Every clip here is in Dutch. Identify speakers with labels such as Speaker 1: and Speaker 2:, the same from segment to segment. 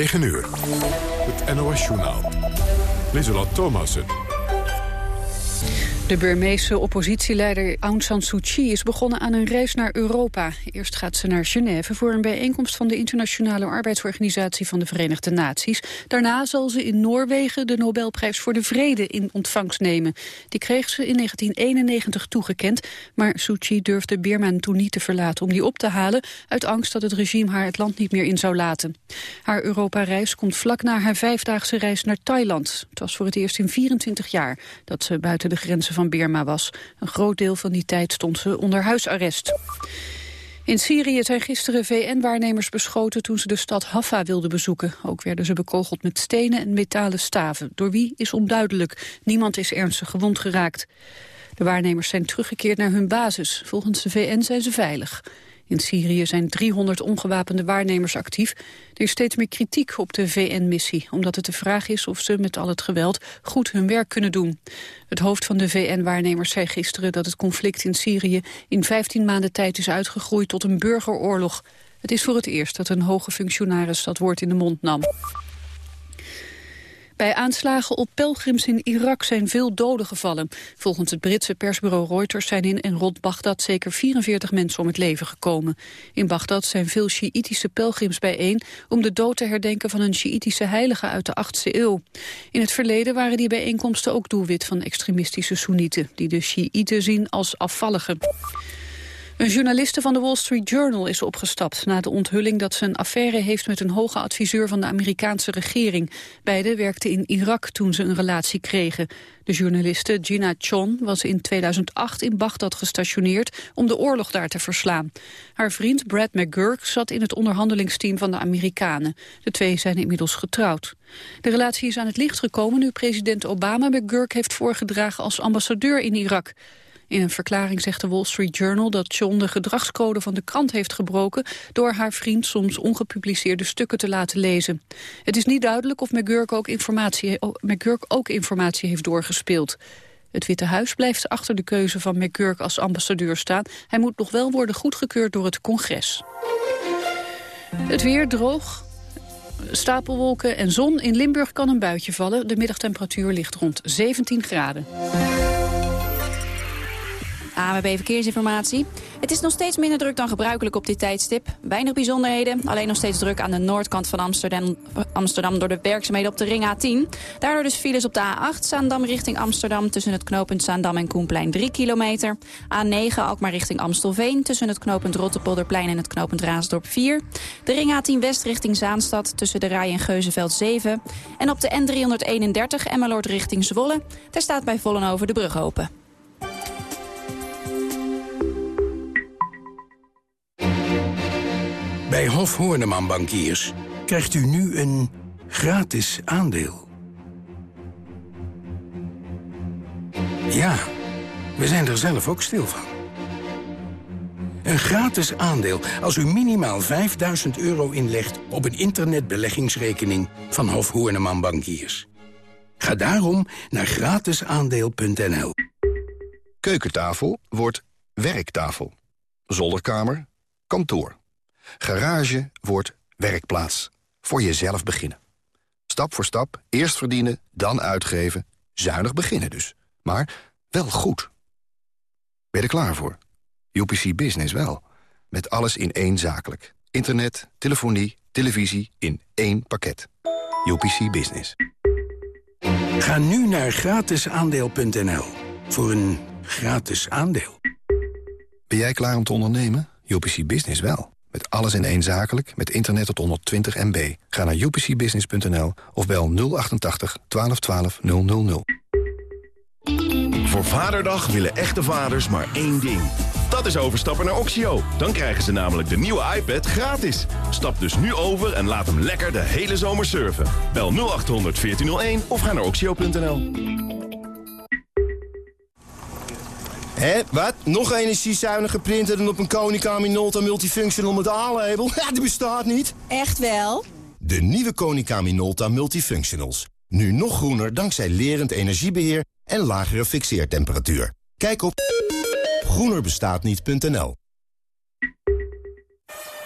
Speaker 1: 9 uur. Het NOS-journaal. Lieselot Thomassen.
Speaker 2: De Burmeese oppositieleider Aung San Suu Kyi is begonnen aan een reis naar Europa. Eerst gaat ze naar Genève voor een bijeenkomst van de Internationale Arbeidsorganisatie van de Verenigde Naties. Daarna zal ze in Noorwegen de Nobelprijs voor de Vrede in ontvangst nemen. Die kreeg ze in 1991 toegekend, maar Suu Kyi durfde Birma toen niet te verlaten om die op te halen, uit angst dat het regime haar het land niet meer in zou laten. Haar Europa-reis komt vlak na haar vijfdaagse reis naar Thailand. Het was voor het eerst in 24 jaar dat ze buiten de grenzen van van Birma was. Een groot deel van die tijd stond ze onder huisarrest. In Syrië zijn gisteren VN-waarnemers beschoten toen ze de stad Haffa wilden bezoeken. Ook werden ze bekogeld met stenen en metalen staven. Door wie is onduidelijk. Niemand is ernstig gewond geraakt. De waarnemers zijn teruggekeerd naar hun basis. Volgens de VN zijn ze veilig. In Syrië zijn 300 ongewapende waarnemers actief. Er is steeds meer kritiek op de VN-missie... omdat het de vraag is of ze met al het geweld goed hun werk kunnen doen. Het hoofd van de VN-waarnemers zei gisteren dat het conflict in Syrië... in 15 maanden tijd is uitgegroeid tot een burgeroorlog. Het is voor het eerst dat een hoge functionaris dat woord in de mond nam. Bij aanslagen op pelgrims in Irak zijn veel doden gevallen. Volgens het Britse persbureau Reuters zijn in en rond Bagdad zeker 44 mensen om het leven gekomen. In Bagdad zijn veel Sjiïtische pelgrims bijeen om de dood te herdenken van een Sjiïtische heilige uit de 8e eeuw. In het verleden waren die bijeenkomsten ook doelwit van extremistische Soenieten, die de Sjiïten zien als afvalligen. Een journaliste van de Wall Street Journal is opgestapt... na de onthulling dat ze een affaire heeft met een hoge adviseur van de Amerikaanse regering. Beiden werkten in Irak toen ze een relatie kregen. De journaliste Gina Chon was in 2008 in Bagdad gestationeerd om de oorlog daar te verslaan. Haar vriend Brad McGurk zat in het onderhandelingsteam van de Amerikanen. De twee zijn inmiddels getrouwd. De relatie is aan het licht gekomen nu president Obama McGurk heeft voorgedragen als ambassadeur in Irak. In een verklaring zegt de Wall Street Journal dat John de gedragscode van de krant heeft gebroken door haar vriend soms ongepubliceerde stukken te laten lezen. Het is niet duidelijk of McGurk ook informatie, ook informatie heeft doorgespeeld. Het Witte Huis blijft achter de keuze van McGurk als ambassadeur staan. Hij moet nog wel worden goedgekeurd door het congres. Het weer droog, stapelwolken en zon. In Limburg kan een buitje vallen. De middagtemperatuur ligt rond 17 graden.
Speaker 3: AMB Verkeersinformatie. Het is nog steeds minder druk dan gebruikelijk op dit tijdstip. Weinig bijzonderheden, alleen nog steeds druk aan de noordkant van Amsterdam, Amsterdam door de werkzaamheden op de ring A10. Daardoor dus files op de A8 Zaandam richting Amsterdam tussen het knooppunt Zaandam en Koenplein 3 kilometer. A9 Alkmaar richting Amstelveen tussen het knooppunt Rottepolderplein en het knooppunt Raasdorp 4. De ring A10 West richting Zaanstad tussen de Rij en Geuzenveld 7. En op de N331 Emmeloord richting Zwolle. Daar staat bij Vollenhoven de brug open.
Speaker 4: Bij Hof Horneman Bankiers krijgt u nu een gratis aandeel. Ja, we zijn er zelf ook stil van. Een gratis aandeel als u minimaal 5000 euro inlegt op een internetbeleggingsrekening van Hof Horneman Bankiers. Ga daarom naar gratisaandeel.nl.
Speaker 5: Keukentafel wordt werktafel. Zolderkamer, kantoor. Garage wordt werkplaats. Voor jezelf beginnen. Stap voor stap, eerst verdienen, dan uitgeven. Zuinig beginnen dus. Maar wel goed. Ben je er klaar voor? UPC Business wel. Met alles in één zakelijk. Internet, telefonie, televisie in één pakket. UPC Business.
Speaker 4: Ga nu naar gratisaandeel.nl voor een gratis aandeel.
Speaker 5: Ben jij klaar om te ondernemen? UPC Business wel. Met alles in één zakelijk, met internet tot 120 MB. Ga naar upcbusiness.nl of bel 088 1212 000.
Speaker 6: Voor Vaderdag willen echte vaders maar één ding. Dat is overstappen naar Oxio. Dan krijgen ze namelijk de nieuwe iPad gratis. Stap dus nu over en laat hem lekker de hele zomer surfen. Bel 0800 1401 of ga naar oxio.nl.
Speaker 7: Hé, wat? Nog energiezuinige printer dan op een Konica Minolta Multifunctional met A-label? Ja, die bestaat niet.
Speaker 8: Echt wel?
Speaker 7: De nieuwe Konica Minolta Multifunctionals. Nu nog groener dankzij lerend energiebeheer en lagere fixeertemperatuur. Kijk op groenerbestaatniet.nl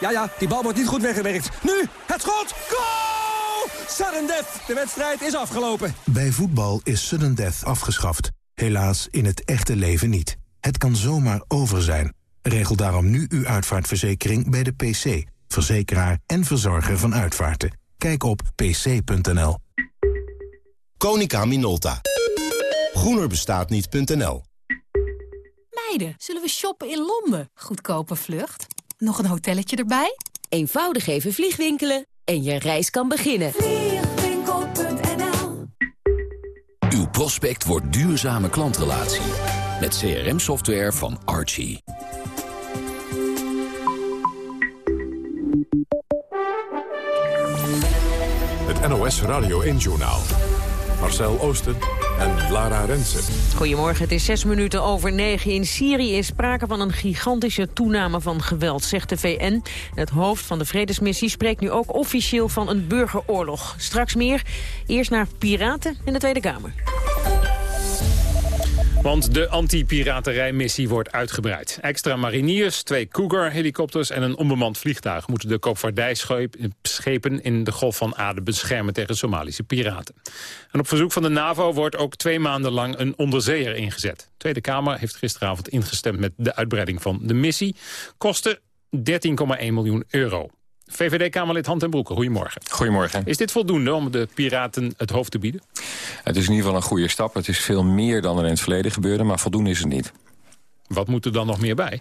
Speaker 9: Ja, ja, die bal wordt niet goed weggewerkt. Nu, het schot! Goal!
Speaker 8: Sudden death! De wedstrijd is afgelopen.
Speaker 9: Bij voetbal is sudden death afgeschaft. Helaas in het echte leven niet. Het kan zomaar over zijn. Regel daarom nu uw uitvaartverzekering bij de PC, verzekeraar en verzorger van uitvaarten. Kijk op pc.nl.
Speaker 7: Konica Minolta. Groenerbestaatniet.nl
Speaker 10: Meiden, zullen we shoppen in Londen? Goedkope vlucht. Nog een hotelletje erbij?
Speaker 11: Eenvoudig even vliegwinkelen en je reis kan beginnen.
Speaker 10: Vliegwinkel.nl
Speaker 12: Uw prospect wordt duurzame klantrelatie. Met CRM-software van Archie.
Speaker 1: Het NOS Radio 1-journaal. Marcel Oosten en Lara Rensen.
Speaker 13: Goedemorgen, het is zes minuten over negen. In Syrië is sprake van een gigantische toename van geweld, zegt de VN. Het hoofd van de vredesmissie spreekt nu ook officieel van een burgeroorlog. Straks meer, eerst naar piraten in de Tweede Kamer.
Speaker 14: Want de anti-piraterijmissie wordt uitgebreid. Extra mariniers, twee Cougar-helikopters en een onbemand vliegtuig... moeten de koopvaardijschepen in de Golf van Aden beschermen tegen Somalische piraten. En op verzoek van de NAVO wordt ook twee maanden lang een onderzeeër ingezet. De Tweede Kamer heeft gisteravond ingestemd met de uitbreiding van de missie. Kosten 13,1 miljoen euro. VVD-Kamerlid Hand en Broeke, goedemorgen.
Speaker 15: Goedemorgen.
Speaker 14: Is dit voldoende om de piraten het hoofd te bieden?
Speaker 15: Het is in ieder geval een goede stap. Het is veel meer dan er in het verleden gebeurde, maar voldoende is het niet.
Speaker 14: Wat moet er dan nog meer bij?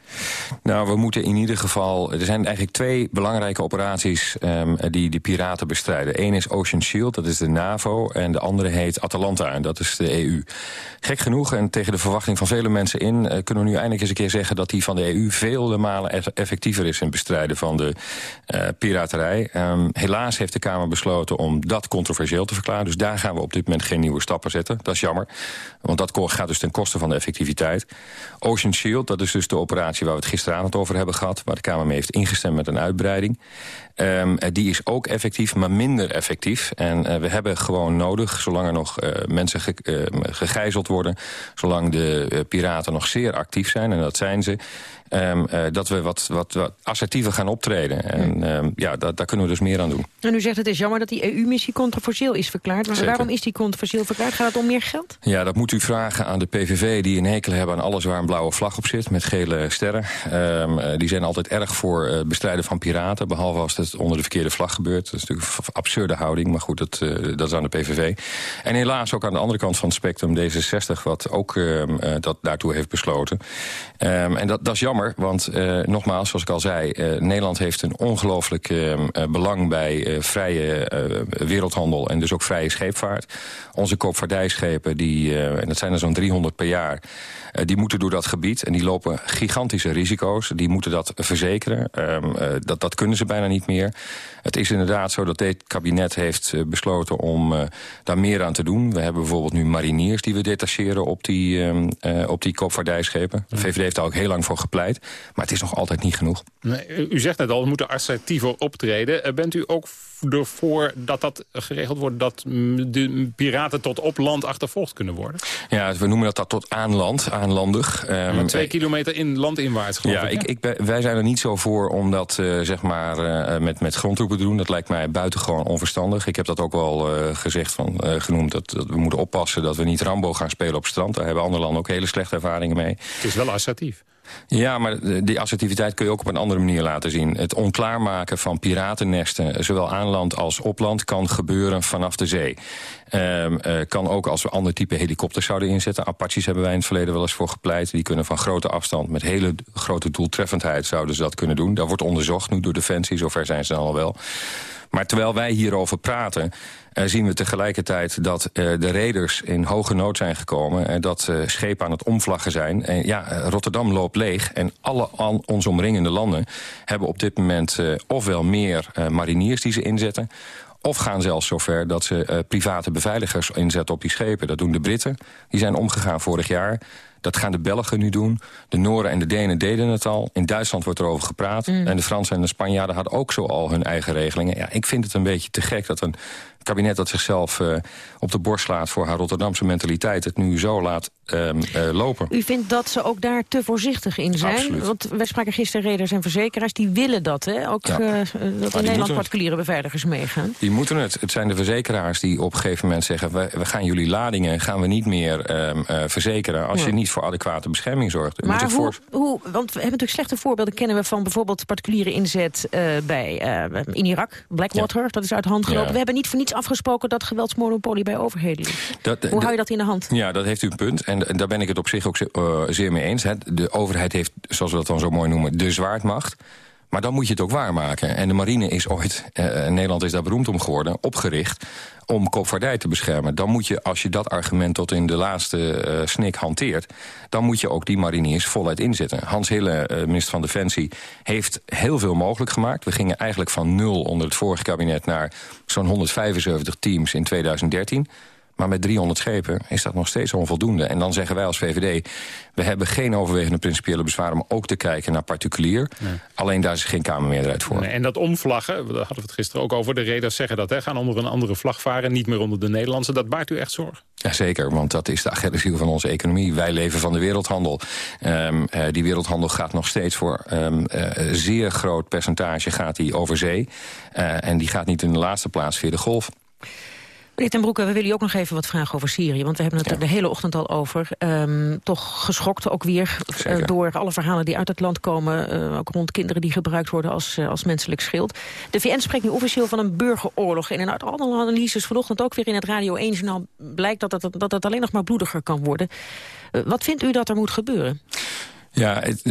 Speaker 15: Nou, we moeten in ieder geval... Er zijn eigenlijk twee belangrijke operaties um, die de piraten bestrijden. Eén is Ocean Shield, dat is de NAVO. En de andere heet Atalanta, en dat is de EU. Gek genoeg, en tegen de verwachting van vele mensen in... Uh, kunnen we nu eindelijk eens een keer zeggen dat die van de EU... vele malen effectiever is in het bestrijden van de uh, piraterij. Um, helaas heeft de Kamer besloten om dat controversieel te verklaren. Dus daar gaan we op dit moment geen nieuwe stappen zetten. Dat is jammer, want dat gaat dus ten koste van de effectiviteit. Ocean Dat is dus de operatie waar we het gisteravond over hebben gehad... waar de Kamer mee heeft ingestemd met een uitbreiding. Um, die is ook effectief, maar minder effectief. En uh, we hebben gewoon nodig, zolang er nog uh, mensen ge gegijzeld worden... zolang de piraten nog zeer actief zijn, en dat zijn ze... Um, uh, dat we wat, wat, wat assertiever gaan optreden. En um, ja, da daar kunnen we dus meer aan doen.
Speaker 13: En u zegt het is jammer dat die EU-missie controversieel is verklaard. Maar waarom is die controversieel verklaard? Gaat het om meer geld?
Speaker 15: Ja, dat moet u vragen aan de PVV die een hekel hebben aan alles waar een blauwe vlag op zit. Met gele sterren. Um, uh, die zijn altijd erg voor uh, bestrijden van piraten. Behalve als het onder de verkeerde vlag gebeurt. Dat is natuurlijk een absurde houding. Maar goed, dat, uh, dat is aan de PVV. En helaas ook aan de andere kant van het spectrum D66. Wat ook dat daartoe heeft besloten. en dat, dat is jammer. Want uh, nogmaals, zoals ik al zei... Uh, Nederland heeft een ongelooflijk uh, belang bij vrije wereldhandel... en dus ook vrije scheepvaart. Onze koopvaardijschepen, die, en dat zijn er zo'n 300 per jaar... die moeten door dat gebied en die lopen gigantische risico's. Die moeten dat verzekeren. Um, dat, dat kunnen ze bijna niet meer. Het is inderdaad zo dat dit kabinet heeft besloten om daar meer aan te doen. We hebben bijvoorbeeld nu mariniers die we detacheren op die, um, op die koopvaardijschepen. De VVD heeft daar ook heel lang voor gepleit. Maar het is nog altijd niet genoeg.
Speaker 14: Nee, u zegt net al, we moeten assertiever optreden. Bent u ook ervoor dat dat geregeld wordt... dat de piraten tot op land achtervolgd kunnen worden?
Speaker 15: Ja, we noemen dat, dat tot aan land, aanlandig.
Speaker 14: Um, twee kilometer in landinwaarts, geloof
Speaker 15: ja,
Speaker 14: ik.
Speaker 15: ik, ik wij zijn er niet zo voor om dat uh, zeg maar, uh, met, met grondtroepen te doen. Dat lijkt mij buitengewoon onverstandig. Ik heb dat ook wel uh, gezegd, van, genoemd, dat, dat, we moeten oppassen... dat we niet Rambo gaan spelen op strand. Daar hebben andere landen ook hele slechte ervaringen mee.
Speaker 14: Het is wel assertief.
Speaker 15: Ja, maar die assertiviteit kun je ook op een andere manier laten zien. Het onklaarmaken van piratennesten, zowel aan land als op land... kan gebeuren vanaf de zee. Um, uh, kan ook als we ander type helikopters zouden inzetten. Apaches hebben wij in het verleden wel eens voor gepleit. Die kunnen van grote afstand met hele grote doeltreffendheid... zouden ze dat kunnen doen. Dat wordt onderzocht nu door Defensie, zover zijn ze dan al wel. Maar terwijl wij hierover praten... Uh, zien we tegelijkertijd dat uh, de reders in hoge nood zijn gekomen... en dat uh, schepen aan het omvlaggen zijn. En ja, Rotterdam loopt leeg en alle an, ons omringende landen... hebben op dit moment ofwel meer mariniers die ze inzetten... Of gaan zelfs zover dat ze private beveiligers inzetten op die schepen. Dat doen de Britten. Die zijn omgegaan vorig jaar. Dat gaan de Belgen nu doen. De Noren en de Denen deden het al. In Duitsland wordt erover gepraat.
Speaker 13: Mm.
Speaker 15: En de Fransen en de Spanjaarden hadden ook zo al hun eigen regelingen. Ja, ik vind het een beetje te gek dat een kabinet dat zichzelf uh, op de borst slaat... voor haar Rotterdamse mentaliteit het nu zo laat um, uh, lopen.
Speaker 13: U vindt dat ze ook daar te voorzichtig in zijn?
Speaker 15: Absoluut.
Speaker 13: Want wij spraken gisteren reders en verzekeraars, die willen dat, hè? Ook
Speaker 15: Ja.
Speaker 13: uh, dat in Nederland particuliere beveiligers meegaan.
Speaker 15: Die moeten het. Het zijn de verzekeraars die op een gegeven moment zeggen... we, we gaan jullie ladingen gaan we niet meer ehm, eh, verzekeren... als
Speaker 13: Ja.
Speaker 15: je niet voor adequate bescherming zorgt.
Speaker 13: Maar hoe,
Speaker 15: voor-
Speaker 13: hoe, want we hebben natuurlijk slechte voorbeelden... kennen we van bijvoorbeeld particuliere inzet eh, bij, eh, in Irak. Blackwater, dat is uit de hand gelopen.
Speaker 15: Ja.
Speaker 13: We hebben niet voor niets afgesproken dat geweldsmonopolie bij overheden ligt.
Speaker 15: Dat-
Speaker 13: Hoe
Speaker 15: dat-
Speaker 13: hou je dat in de hand?
Speaker 15: Ja, dat heeft u een punt. En, en daar ben ik het op zich ook eh, zeer mee eens. Hè. De overheid heeft, zoals we dat dan zo mooi noemen, de zwaardmacht. Maar dan moet je het ook waarmaken. En de marine is ooit, eh, Nederland is daar beroemd om geworden, opgericht om koopvaardij te beschermen. Dan moet je, als je dat argument tot in de laatste eh, snik hanteert... dan moet je ook die mariniers voluit inzetten. Hans Hille, eh, minister van Defensie, heeft heel veel mogelijk gemaakt. We gingen eigenlijk van nul onder het vorige kabinet... naar zo'n 175 teams in 2013... Maar met 300 schepen is dat nog steeds onvoldoende. En dan zeggen wij als VVD... we hebben geen overwegende principiële bezwaren... om ook te kijken naar particulier. Alleen daar is geen Kamermeerderheid voor.
Speaker 14: Nee, en dat omvlaggen, daar hadden we het gisteren ook over. De reders zeggen dat, hè, gaan onder een andere vlag varen... niet meer onder de Nederlandse. Dat baart u echt zorgen?
Speaker 15: Jazeker, want dat is de Achilleshiel van onze economie. Wij leven van de wereldhandel. Ehm, eh, die wereldhandel gaat nog steeds voor een zeer groot percentage gaat die over zee. Eh, en die gaat niet in de laatste plaats via de golf.
Speaker 13: Meneer ten Broeke, we willen u ook nog even wat vragen over Syrië. Want we hebben het er de hele ochtend al over. Ehm, toch geschokt ook weer eh, door alle verhalen die uit het land komen. eh, ook rond kinderen die gebruikt worden als, eh, als menselijk schild. De VN spreekt nu officieel van een burgeroorlog. En uit alle analyses vanochtend ook weer in het Radio 1-journaal... blijkt dat het, dat het alleen nog maar bloediger kan worden. Wat vindt u dat er moet gebeuren?
Speaker 15: Ja, het,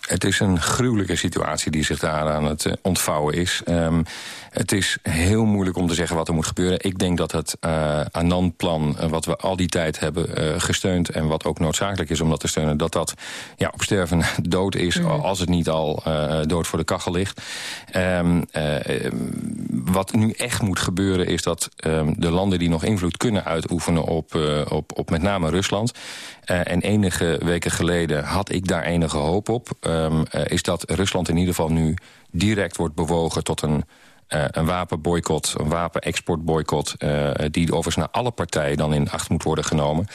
Speaker 15: het is een gruwelijke situatie die zich daar aan het ontvouwen is. Ehm, het is heel moeilijk om te zeggen wat er moet gebeuren. Ik denk dat het uh, Anand-plan, eh, wat we al die tijd hebben eh, gesteund... en wat ook noodzakelijk is om dat te steunen... dat dat ja, op sterven dood is, als het niet al eh, dood voor de kachel ligt. Ehm, eh, eh, wat nu echt moet gebeuren is dat ehm, de landen die nog invloed kunnen uitoefenen... op, eh, op, op met name Rusland... Eh, en enige weken geleden had ik daar enige hoop op... ehm, eh, is dat Rusland in ieder geval nu direct wordt bewogen tot een... eh, een wapenboycott, een wapenexportboycott... eh die overigens naar alle partijen dan in acht moet worden genomen.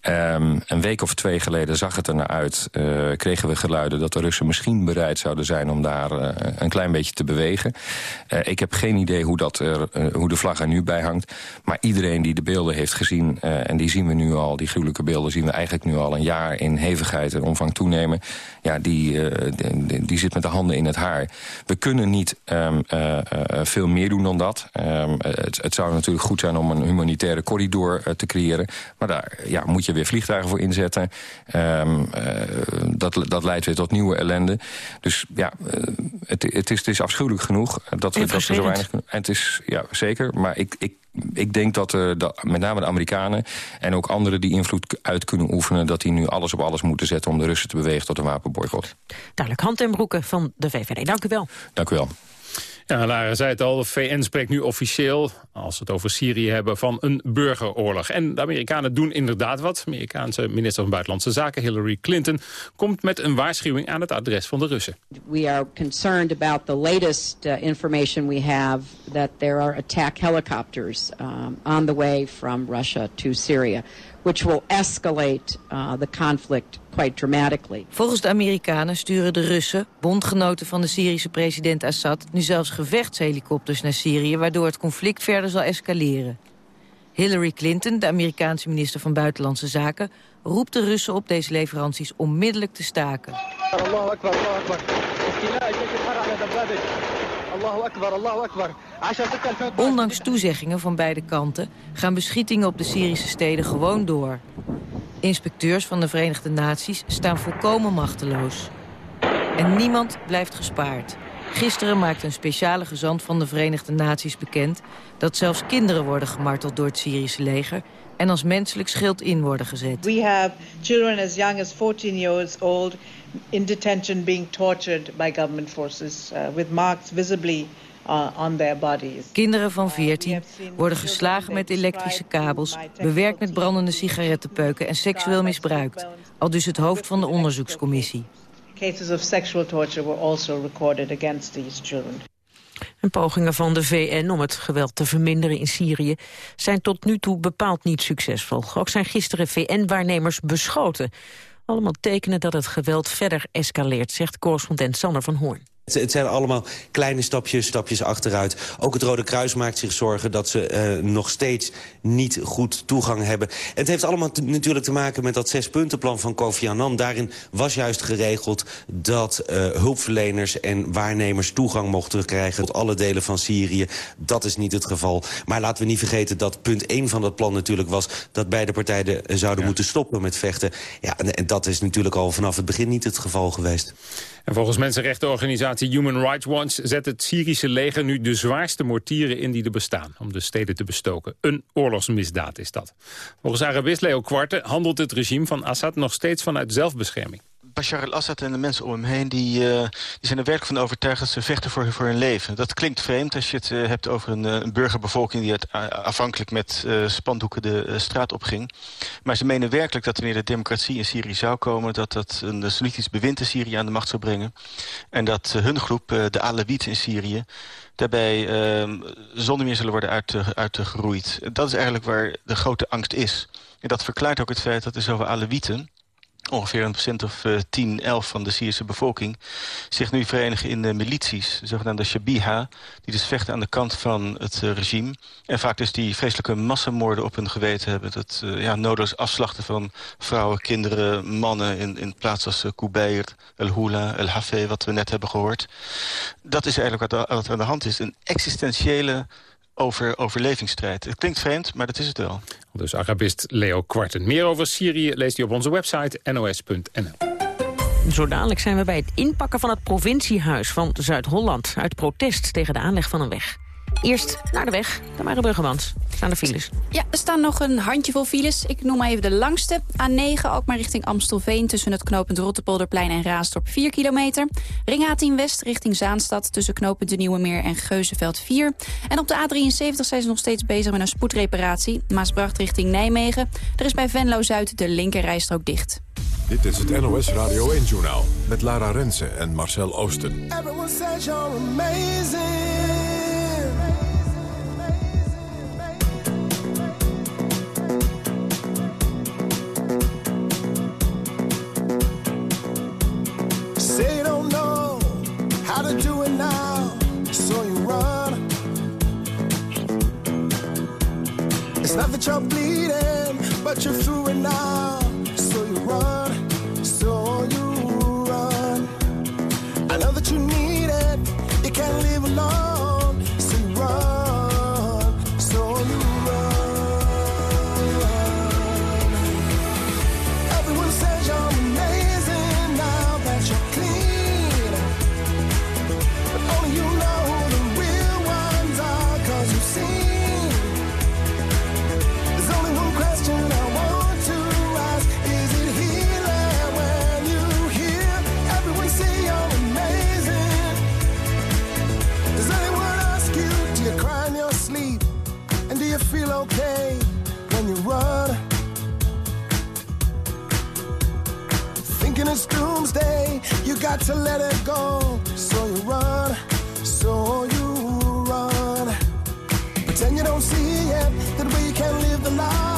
Speaker 15: Ehm, een week of twee geleden zag het er naar uit... eh, kregen we geluiden dat de Russen misschien bereid zouden zijn... om daar een klein beetje te bewegen. Ik heb geen idee hoe, dat er, hoe de vlag er nu bij hangt. Maar iedereen die de beelden heeft gezien... en die zien we nu al, die gruwelijke beelden... zien we eigenlijk nu al een jaar in hevigheid en omvang toenemen... ja, die, eh, die, die zit met de handen in het haar. We kunnen niet ehm, eh, eh, veel meer doen dan dat. Ehm, het, het zou natuurlijk goed zijn om een humanitaire corridor te creëren. Maar daar ja, moet je weer vliegtuigen voor inzetten. Ehm, eh, dat, dat leidt weer tot nieuwe ellende. Dus ja, het, het, is, het is afschuwelijk genoeg dat we, dat we zo weinig kunnen. En het is, ja, zeker. Maar ik, ik, ik denk dat eh, de, met name de Amerikanen en ook anderen die invloed uit kunnen oefenen... dat die nu alles op alles moeten zetten om de Russen te bewegen tot een wapenboycott.
Speaker 13: Duidelijk, hand en broeken van de VVD. Dank u wel.
Speaker 15: Dank u wel.
Speaker 14: Ja, Lara zei het al, de VN spreekt nu officieel, als we het over Syrië hebben, van een burgeroorlog. En de Amerikanen doen inderdaad wat. Amerikaanse minister van Buitenlandse Zaken Hillary Clinton komt met een waarschuwing aan het adres van de Russen.
Speaker 16: We are concerned about the latest uh, information we have that there are attack helicopters um, on the way from Russia to Syria, which will escalate uh, the conflict quite dramatically.
Speaker 17: Volgens de Amerikanen sturen de Russen, bondgenoten van de Syrische president Assad, nu zelfs gevechtshelikopters naar Syrië, waardoor het conflict verder zal escaleren. Hillary Clinton, de Amerikaanse minister van Buitenlandse Zaken, roept de Russen op deze leveranties onmiddellijk te staken. Ondanks toezeggingen van beide kanten gaan beschietingen op de Syrische steden gewoon door. Inspecteurs van de Verenigde Naties staan volkomen machteloos. En niemand blijft gespaard. Gisteren maakte een speciale gezant van de Verenigde Naties bekend... dat zelfs kinderen worden gemarteld door het Syrische leger en als menselijk schild in worden gezet.
Speaker 18: We have children as young as 14 years old in detention being tortured by government forces uh, with marks visibly uh, on their bodies.
Speaker 17: Kinderen van 14 worden geslagen met elektrische kabels... bewerkt met brandende sigarettenpeuken en seksueel misbruikt. Al dus het hoofd van de onderzoekscommissie.
Speaker 18: Cases of sexual torture were also recorded against these children.
Speaker 13: En pogingen van de VN om het geweld te verminderen in Syrië zijn tot nu toe bepaald niet succesvol. Ook zijn gisteren VN-waarnemers beschoten. Allemaal tekenen dat het geweld verder escaleert, zegt correspondent Sander van Hoorn.
Speaker 19: Het zijn allemaal kleine stapjes, stapjes achteruit. Ook het Rode Kruis maakt zich zorgen dat ze uh, nog steeds niet goed toegang hebben. En het heeft allemaal natuurlijk te maken met dat zespuntenplan van Kofi Annan. Daarin was juist geregeld dat uh, hulpverleners en waarnemers toegang mochten krijgen tot alle delen van Syrië. Dat is niet het geval. Maar laten we niet vergeten dat punt 1 van dat plan natuurlijk was... dat beide partijen zouden ja. moeten stoppen met vechten. Ja, en, en dat is natuurlijk al vanaf het begin niet het geval geweest.
Speaker 14: En volgens mensenrechtenorganisatie Human Rights Watch... zet het Syrische leger nu de zwaarste mortieren in die er bestaan... om de steden te bestoken. Een oorlogsmisdaad is dat. Volgens Arabist Leo Kwarte handelt het regime van Assad... nog steeds vanuit zelfbescherming.
Speaker 20: Bashar al-Assad en de mensen om hem heen... Die, uh, die zijn er werkelijk van overtuigd dat ze vechten voor, hun leven. Dat klinkt vreemd als je het uh, hebt over een, een, burgerbevolking... die het, afhankelijk met spandoeken de straat opging. Maar ze menen werkelijk dat wanneer de democratie in Syrië zou komen... dat dat een Soenitisch bewind in Syrië aan de macht zou brengen. En dat hun groep, de Alawieten in Syrië daarbij uh, zonder meer zullen worden uitgeroeid. Uit dat is eigenlijk waar de grote angst is. En dat verklaart ook het feit dat er zoveel Alewieten ongeveer een procent of uh, 10, 11 van de Syrische bevolking... zich nu verenigen in de milities, de zogenaamde Shabiha... die dus vechten aan de kant van het uh, regime. En vaak dus die vreselijke massamoorden op hun geweten hebben. Dat uh, ja, noodloos afslachten van vrouwen, kinderen, mannen... in, in plaats als uh, Kubayr, El Hula, El Hafeh, wat we net hebben gehoord. Dat is eigenlijk wat, wat aan de hand is. Een existentiële over overlevingsstrijd. Het klinkt vreemd, maar dat is het wel.
Speaker 14: Dus Arabist Leo Kwarten. Meer over Syrië leest hij op onze website nos.nl.
Speaker 13: Zo dadelijk zijn we bij het inpakken van het provinciehuis van Zuid-Holland... uit protest tegen de aanleg van een weg. Eerst naar de weg, naar Mare Bruggemans. Staan de files?
Speaker 3: Ja, er staan nog een handjevol files. Ik noem maar even de langste. A9, ook maar richting Amstelveen... tussen het knooppunt Rottepolderplein en Raasdorp 4 kilometer. Ring A10 West richting Zaanstad... tussen knooppunt De Nieuwe Meer en Geuzenveld 4. En op de A73 zijn ze nog steeds bezig met een spoedreparatie. Maasbracht richting Nijmegen. Er is bij Venlo-Zuid de linkerrijstrook dicht.
Speaker 1: Dit is het NOS Radio 1-journaal met Lara Rensen en Marcel Oosten.
Speaker 21: Say Not that you're bleeding, but you're through it now, okay when you run? Thinking it's doomsday, you got to let it go. So you run, so you run. Pretend you don't see it, that we can live the lie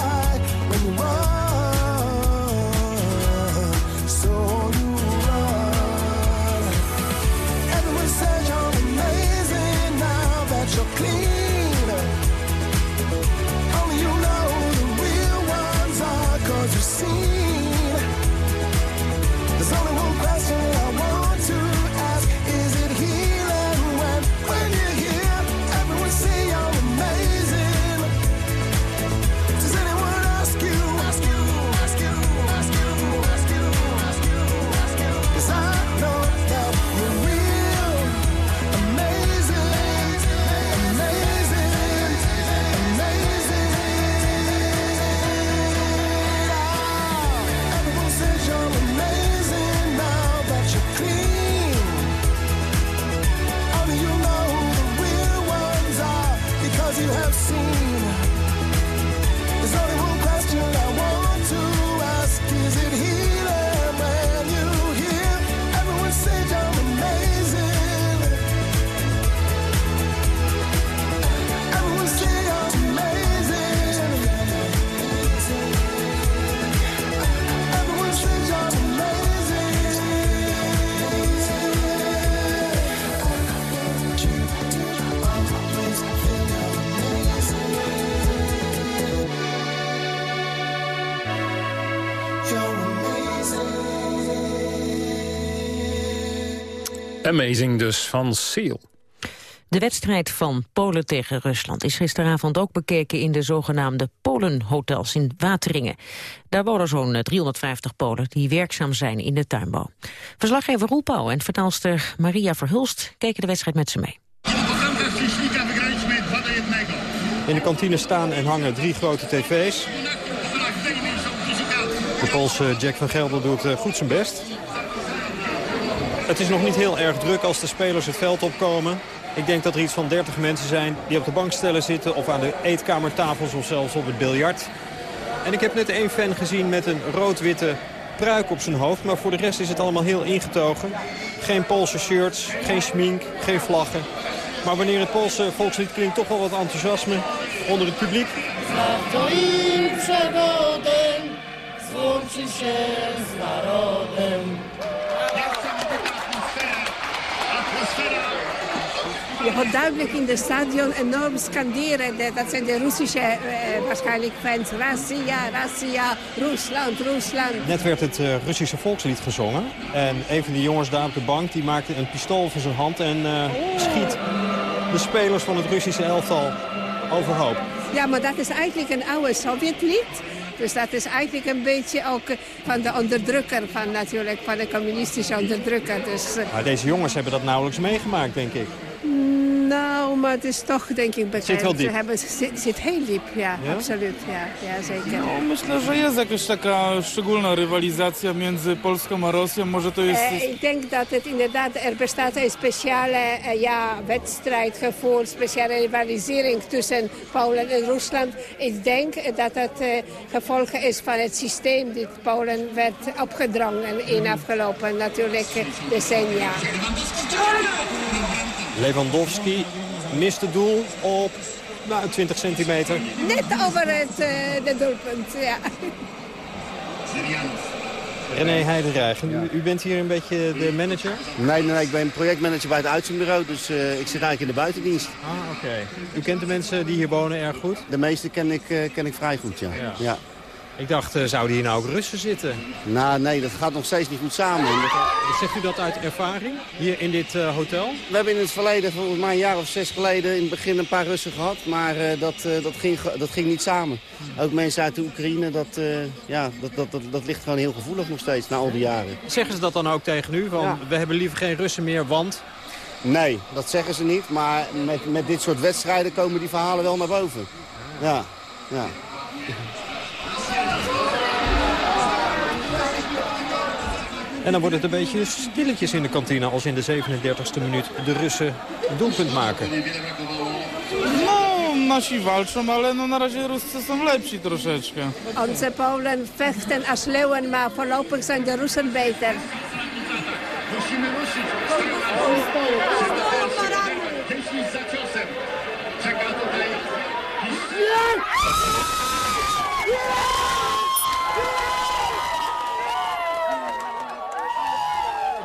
Speaker 21: Amazing
Speaker 14: dus, van Seal.
Speaker 13: De wedstrijd van Polen tegen Rusland is gisteravond ook bekeken in de zogenaamde Polenhotels in Wateringen. Daar wonen zo'n 350 Polen die werkzaam zijn in de tuinbouw. Verslaggever Roel Pauw en vertaalster Maria Verhulst keken de wedstrijd met ze mee.
Speaker 22: In de kantine staan en hangen drie grote tv's. De Poolse Jack van Gelder doet eh, goed zijn best. Het is nog niet heel erg druk als de spelers het veld opkomen. Ik denk dat er iets van 30 mensen zijn die op de bankstellen zitten... of aan de eetkamertafels of zelfs op het biljart. En ik heb net één fan gezien met een rood-witte pruik op zijn hoofd. Maar voor de rest is het allemaal heel ingetogen. Geen Poolse shirts, geen schmink, geen vlaggen. Maar wanneer het Poolse volkslied klinkt, toch wel wat enthousiasme onder het publiek.
Speaker 23: Je hoort duidelijk in de stadion enorm scanderen. De- Dat zijn de Russische eh, waarschijnlijk fans. Russia, Russia, Rusland, Rusland.
Speaker 22: Net werd het eh, Russische volkslied gezongen. En een van die jongens daar op de bank die maakte een pistool van zijn hand... en eh, schiet de spelers van het Russische elftal overhoop.
Speaker 23: Ja, maar dat is eigenlijk een oude Sovjetlied. Dus dat is eigenlijk een beetje ook eh, van de onderdrukker, van natuurlijk van de communistische onderdrukker. Dus,
Speaker 22: Maar deze jongens hebben dat nauwelijks meegemaakt, denk ik.
Speaker 23: Nou, maar het is toch denk ik bekend.
Speaker 22: Zit wel diep.
Speaker 23: Ze hebben, zit, zit heel diep, ja,
Speaker 24: Ja?
Speaker 23: absoluut. Ja, ja, zeker.
Speaker 24: No, myślę, że jest jakaś taka szczególna rywalizacja między Polską a Rosją. Może to jest...
Speaker 23: Eh, ik denk dat het inderdaad, er bestaat een speciale eh, ja, wedstrijd gevoerd, speciale rivalisering tussen Polen en Rusland. Ik denk dat het eh, gevolg is van het systeem dat Polen werd opgedrongen in afgelopen natuurlijk decennia.
Speaker 22: Lewandowski mist het doel op nou, 20 centimeter.
Speaker 23: Net over het eh, de doelpunt, ja.
Speaker 22: René Heidenrijgen, u, u bent hier een beetje de manager?
Speaker 25: Nee, nee, nee, ik ben projectmanager bij het uitzendbureau, dus eh, ik zit eigenlijk in de buitendienst.
Speaker 22: Ah, oké. U kent de mensen die hier wonen erg goed?
Speaker 25: De meeste ken ik, eh, ken ik vrij goed, ja.
Speaker 22: Ja.
Speaker 25: ja.
Speaker 22: Ik dacht, eh, zouden hier nou ook Russen zitten?
Speaker 25: Nou, nee, dat gaat nog steeds niet goed samen.
Speaker 22: Zegt u dat uit ervaring, hier in dit eh, hotel?
Speaker 25: We hebben in het verleden, volgens mij een jaar of zes geleden, in het begin een paar Russen gehad. Maar eh, dat, dat, ging, dat ging niet samen. Ook mensen uit de Oekraïne, dat, ja, dat, dat, dat, dat ligt gewoon heel gevoelig nog steeds, na al die jaren.
Speaker 22: Zeggen ze dat dan ook tegen u? Van,
Speaker 25: Ja.
Speaker 22: We hebben liever geen Russen meer, want...
Speaker 25: Nee, dat zeggen ze niet. Maar met, met dit soort wedstrijden komen die verhalen wel naar boven. Ja, ja.
Speaker 22: En dan wordt het een beetje stilletjes in de kantine als in de 37e minuut de Russen een doelpunt maken.
Speaker 24: No, nasi walczą, ale no na razie Ruscy są lepsi troszeczkę.
Speaker 23: Onze Polen vechten als leeuwen, maar voorlopig zijn de Russen beter.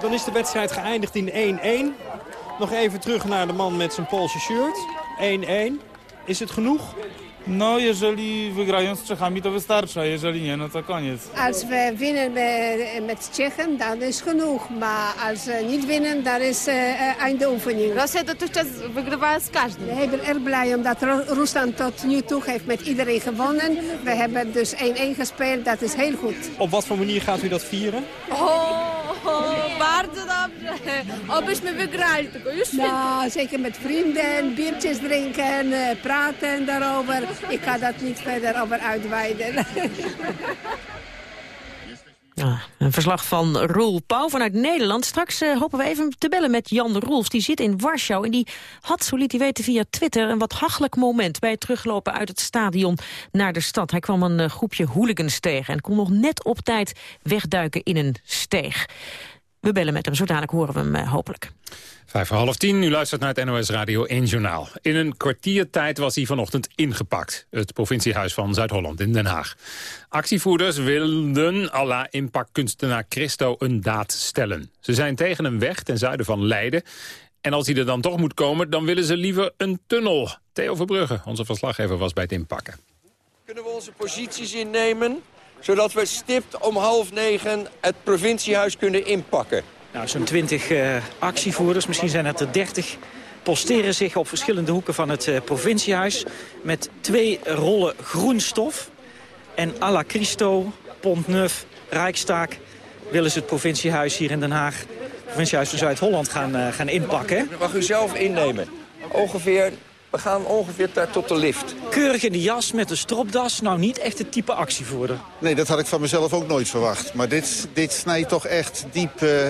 Speaker 22: Dan is de wedstrijd geëindigd in 1-1. Nog even terug naar de man met zijn Poolse shirt. 1-1. Is het genoeg?
Speaker 24: No, jeżeli wygrają z Czechami, to wystarczy, a jeżeli nie, no to koniec.
Speaker 23: Als we winnen met, met Tsjechen, dan is genoeg. Maar als we niet winnen, dan is uh, einde oefening. Rosja dotychczas wygrywała z każdym. We erg blij omdat Rusland tot nu toe heeft met iedereen gewonnen. We hebben dus 1-1 gespeeld, dat is heel goed.
Speaker 22: Op wat voor manier gaat u dat vieren?
Speaker 23: O, bardzo dobrze. Obyśmy wygrali, tylko już No, zeker met vrienden, biertjes drinken, eh, praten daarover. Ik ga dat niet verder over uitweiden.
Speaker 13: Ah, een verslag van Roel Pauw vanuit Nederland. Straks eh, hopen we even te bellen met Jan Roels. Die zit in Warschau en die had, zo liet hij weten via Twitter... een wat hachelijk moment bij het teruglopen uit het stadion naar de stad. Hij kwam een eh, groepje hooligans tegen en kon nog net op tijd wegduiken in een steeg. We bellen met hem, zo dadelijk horen we hem eh, hopelijk.
Speaker 14: Vijf voor half tien, u luistert naar het NOS Radio 1 Journaal. In een kwartiertijd was hij vanochtend ingepakt. Het provinciehuis van Zuid-Holland in Den Haag. Actievoerders wilden à la impactkunstenaar Christo een daad stellen. Ze zijn tegen een weg ten zuiden van Leiden. En als hij er dan toch moet komen, dan willen ze liever een tunnel. Theo Verbrugge, onze verslaggever, was bij het inpakken.
Speaker 26: Kunnen we onze posities innemen, zodat we stipt om half negen het provinciehuis kunnen inpakken?
Speaker 27: Nou, zo'n 20 eh, actievoerders, misschien zijn het er 30, posteren zich op verschillende hoeken van het eh, provinciehuis met twee rollen groenstof. En à la Christo, Pontneuf, Rijkstaak willen ze het provinciehuis hier in Den Haag, het provinciehuis van Zuid-Holland, gaan, eh, gaan inpakken.
Speaker 26: Dat mag u zelf innemen. Ongeveer, we gaan ongeveer daar tot de lift.
Speaker 27: Keurig in de jas met een stropdas, nou niet echt het type actievoerder.
Speaker 28: Nee, dat had ik van mezelf ook nooit verwacht. Maar dit, dit snijdt toch echt diep eh,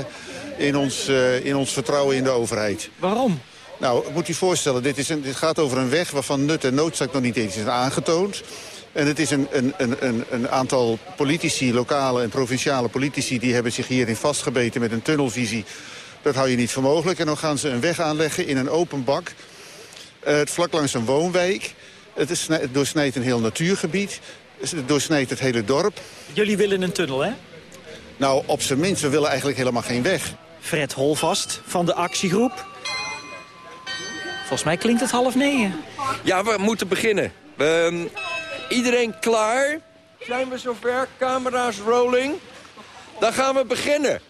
Speaker 28: in, ons, eh, in ons vertrouwen in de overheid.
Speaker 27: Waarom?
Speaker 28: Nou, moet u voorstellen, dit, is een, dit gaat over een weg waarvan nut en noodzaak nog niet eens is aangetoond. En het is een, een, een, een, een aantal politici, lokale en provinciale politici... die hebben zich hierin vastgebeten met een tunnelvisie. Dat hou je niet voor mogelijk. En dan gaan ze een weg aanleggen in een open bak. Eh, het vlak langs een woonwijk. Het, is, het doorsnijdt een heel natuurgebied. Het doorsnijdt het hele dorp.
Speaker 27: Jullie willen een tunnel, hè?
Speaker 28: Nou, op zijn minst, we willen eigenlijk helemaal geen weg.
Speaker 27: Fred Holvast van de actiegroep. Volgens mij klinkt het half negen.
Speaker 26: Ja, we moeten beginnen. Ehm, iedereen klaar? Zijn we zover? Camera's rolling? Dan gaan we beginnen.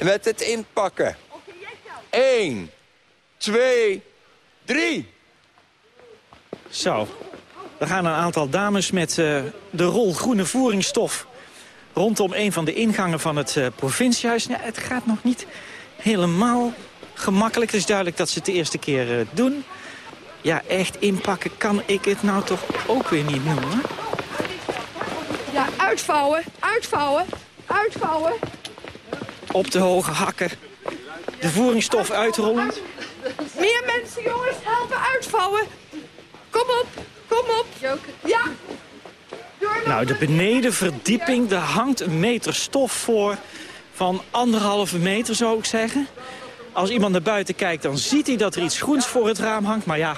Speaker 26: Met het inpakken. 1, 2, 3.
Speaker 27: Zo, er gaan een aantal dames met eh, de rol groene voeringsstof... rondom een van de ingangen van het eh, provinciehuis. Nou, het gaat nog niet helemaal gemakkelijk. Het is duidelijk dat ze het de eerste keer eh, doen. Ja, echt inpakken kan ik het nou toch ook weer niet noemen.
Speaker 29: Ja, uitvouwen, uitvouwen, uitvouwen.
Speaker 27: Op de hoge hakken. De voeringsstof uitrollen.
Speaker 29: Meer mensen, jongens, helpen uitvouwen. Kom op, kom op. Ja.
Speaker 27: Nou, de benedenverdieping, daar hangt een meter stof voor van anderhalve meter, zou ik zeggen. Als iemand naar buiten kijkt, dan ziet hij dat er iets groens voor het raam hangt. Maar ja,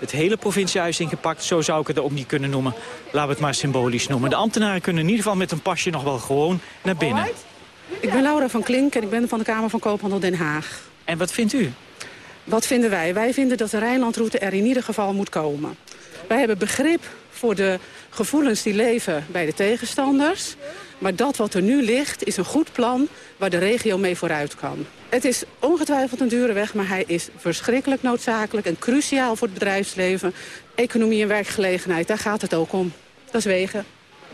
Speaker 27: het hele provinciehuis ingepakt, zo zou ik het ook niet kunnen noemen. Laten we het maar symbolisch noemen. De ambtenaren kunnen in ieder geval met een pasje nog wel gewoon naar binnen.
Speaker 30: Ik ben Laura van Klink en ik ben van de Kamer van Koophandel Den Haag.
Speaker 27: En wat vindt u?
Speaker 30: Wat vinden wij? Wij vinden dat de Rijnlandroute er in ieder geval moet komen. Wij hebben begrip voor de gevoelens die leven bij de tegenstanders. Maar dat wat er nu ligt is een goed plan waar de regio mee vooruit kan. Het is ongetwijfeld een dure weg, maar hij is verschrikkelijk noodzakelijk... en cruciaal voor het bedrijfsleven, economie en werkgelegenheid. Daar gaat het ook om. Dat is wegen.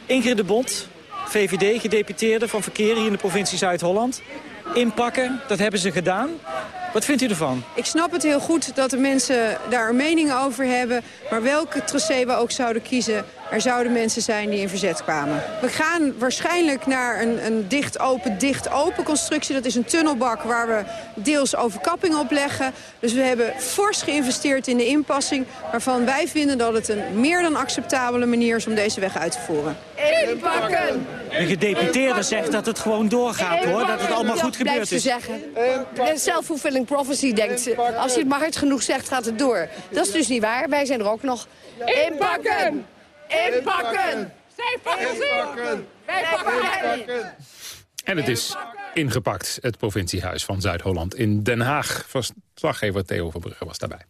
Speaker 27: Ingrid de Bond, VVD, gedeputeerde van verkeer hier in de provincie Zuid-Holland. Inpakken, dat hebben ze gedaan. Wat vindt u ervan?
Speaker 29: Ik snap het heel goed dat de mensen daar een mening over hebben. Maar welke tracé we ook zouden kiezen, er zouden mensen zijn die in verzet kwamen. We gaan waarschijnlijk naar een, een dicht-open, dicht-open constructie. Dat is een tunnelbak waar we deels overkapping op leggen. Dus we hebben fors geïnvesteerd in de inpassing... waarvan wij vinden dat het een meer dan acceptabele manier is om deze weg uit te voeren. Inpakken!
Speaker 27: De gedeputeerde zegt dat het gewoon doorgaat, hoor. Dat het allemaal goed gebeurd
Speaker 29: Blijft ze
Speaker 27: is.
Speaker 29: zeggen. Self-fulfilling prophecy denkt ze. Als je het maar hard genoeg zegt, gaat het door. Dat is dus niet waar. Wij zijn er ook nog. Inpakken! Inpakken! Zij pakken ze! Wij pakken
Speaker 14: En het is ingepakt, het provinciehuis van Zuid-Holland in Den Haag. Verslaggever Theo Verbrugge was daarbij.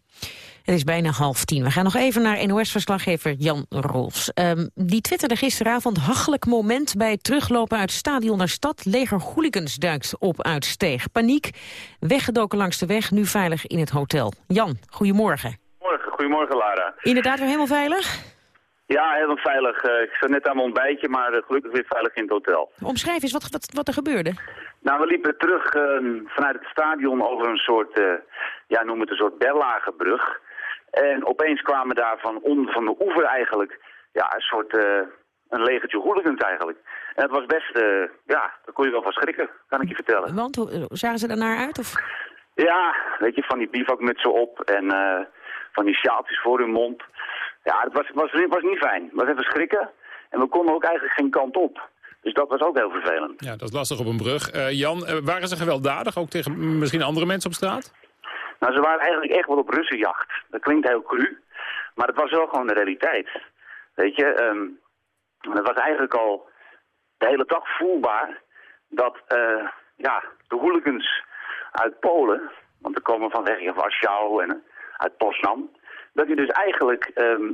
Speaker 13: Het is bijna half tien. We gaan nog even naar NOS-verslaggever Jan Rolfs. Um, die twitterde gisteravond hachelijk moment bij het teruglopen uit stadion naar stad. Leger hooligans duikt op uit steeg. Paniek, weggedoken langs de weg, nu veilig in het hotel. Jan, goedemorgen.
Speaker 31: Goedemorgen, goedemorgen Lara.
Speaker 13: Inderdaad weer helemaal veilig?
Speaker 31: Ja, helemaal veilig. Uh, ik zat net aan mijn ontbijtje, maar uh, gelukkig weer veilig in het hotel.
Speaker 13: Omschrijf eens wat, wat, wat er gebeurde.
Speaker 31: Nou, we liepen terug uh, vanuit het stadion over een soort, ja, noem het een soort Berlagebrug. En opeens kwamen daar van, on, van de oever eigenlijk ja, een soort uh, een legertje hooligans eigenlijk. En het was best, eh, ja, daar kon je wel van schrikken, kan ik je vertellen.
Speaker 13: Want, hoe- zagen ze er naar uit? Of?
Speaker 31: Ja, weet je, van die bivakmutsen op en eh, van die sjaaltjes voor hun mond. Ja, het was, was, was niet fijn. Het was even schrikken. En we konden ook eigenlijk geen kant op. Dus dat was ook heel vervelend.
Speaker 14: Ja, dat is lastig op een brug. Eh, Jan, eh, waren ze gewelddadig, ook tegen misschien andere mensen op straat?
Speaker 31: Nou, ze waren eigenlijk echt wel op Russenjacht. Dat klinkt heel cru, maar het was wel gewoon de realiteit. Weet je, ehm het was eigenlijk al de hele dag voelbaar dat eh, ja, de hooligans uit Polen, want er komen van weg Warschau en uit Poznan, dat die dus eigenlijk ehm,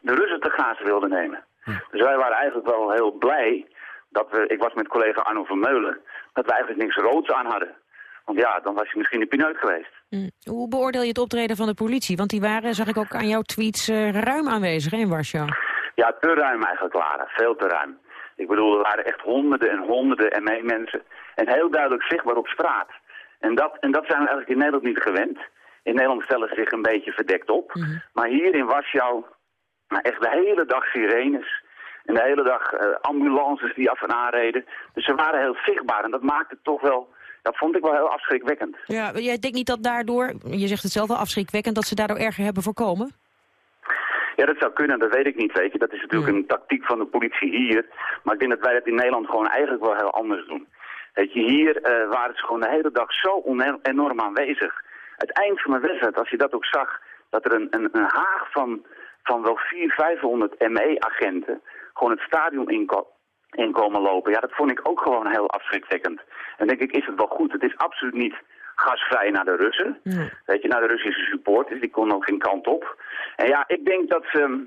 Speaker 31: de Russen te grazen wilden nemen. Dus wij waren eigenlijk wel heel blij dat we, ik was met collega Arno van Meulen, dat we eigenlijk niks roods aan hadden. Want ja, dan was je misschien de pineut geweest.
Speaker 13: Mm. Hoe beoordeel je het optreden van de politie? Want die waren, zag ik ook aan jouw tweets, eh, ruim aanwezig hè, in Warschau.
Speaker 31: Ja, te ruim eigenlijk, Lara. Veel te ruim. Ik bedoel, er waren echt honderden en honderden ME-mensen. En heel duidelijk zichtbaar op straat. En dat, en dat zijn we eigenlijk in Nederland niet gewend. In Nederland stellen ze zich een beetje verdekt op. Maar hier in Warschau, nou echt de hele dag sirenes. En de hele dag eh, ambulances die af en aanreden. Dus ze waren heel zichtbaar. En dat maakte het toch wel, dat vond ik wel heel afschrikwekkend.
Speaker 13: Ja, jij denkt niet dat daardoor, je zegt het zelf wel afschrikwekkend, dat ze daardoor erger hebben voorkomen?
Speaker 31: Ja, dat zou kunnen, dat weet ik niet, weet je. Dat is natuurlijk een tactiek van de politie hier. Maar ik denk dat wij dat in Nederland gewoon eigenlijk wel heel anders doen. Weet je, hier eh, waren ze gewoon de hele dag zo enorm aanwezig. Het eind van de wedstrijd, als je dat ook zag, dat er een, een, een haag van, van wel 400, 500 ME-agenten gewoon het stadion inko in komen lopen. Ja, dat vond ik ook gewoon heel afschrikwekkend. En denk ik, is het wel goed? Het is absoluut niet gasvrij naar de Russen. Weet je, naar de Russische supporters, die konden ook geen kant op. En ja, ik denk dat ze,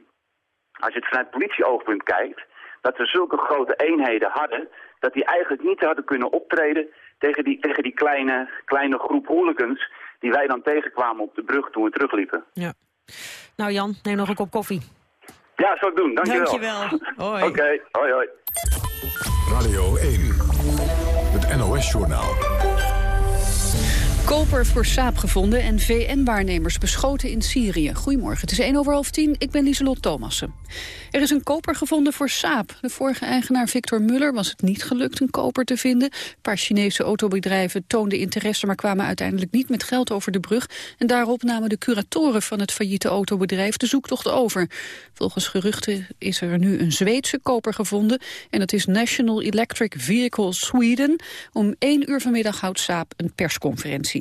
Speaker 31: als je het vanuit politieoogpunt kijkt, dat we zulke grote eenheden hadden, dat die eigenlijk niet hadden kunnen optreden tegen die, tegen die kleine, kleine groep hooligans die wij dan tegenkwamen op de brug toen we terugliepen.
Speaker 13: Ja. Nou Jan, neem nog een kop koffie.
Speaker 31: Ja, zal ik doen. Dankjewel.
Speaker 13: Dankjewel. Hoi.
Speaker 31: Oké, hoi hoi.
Speaker 1: Radio 1, het NOS-journaal.
Speaker 2: Koper voor Saab gevonden en VN-waarnemers beschoten in Syrië. Goedemorgen, het is 1 over half 10. Ik ben Lieselot Thomassen. Er is een koper gevonden voor Saab. De vorige eigenaar Victor Muller was het niet gelukt een koper te vinden. Een paar Chinese autobedrijven toonden interesse... maar kwamen uiteindelijk niet met geld over de brug. En daarop namen de curatoren van het failliete autobedrijf de zoektocht over. Volgens geruchten is er nu een Zweedse koper gevonden... en dat is National Electric Vehicle Sweden. Om 1 uur vanmiddag houdt Saab een persconferentie.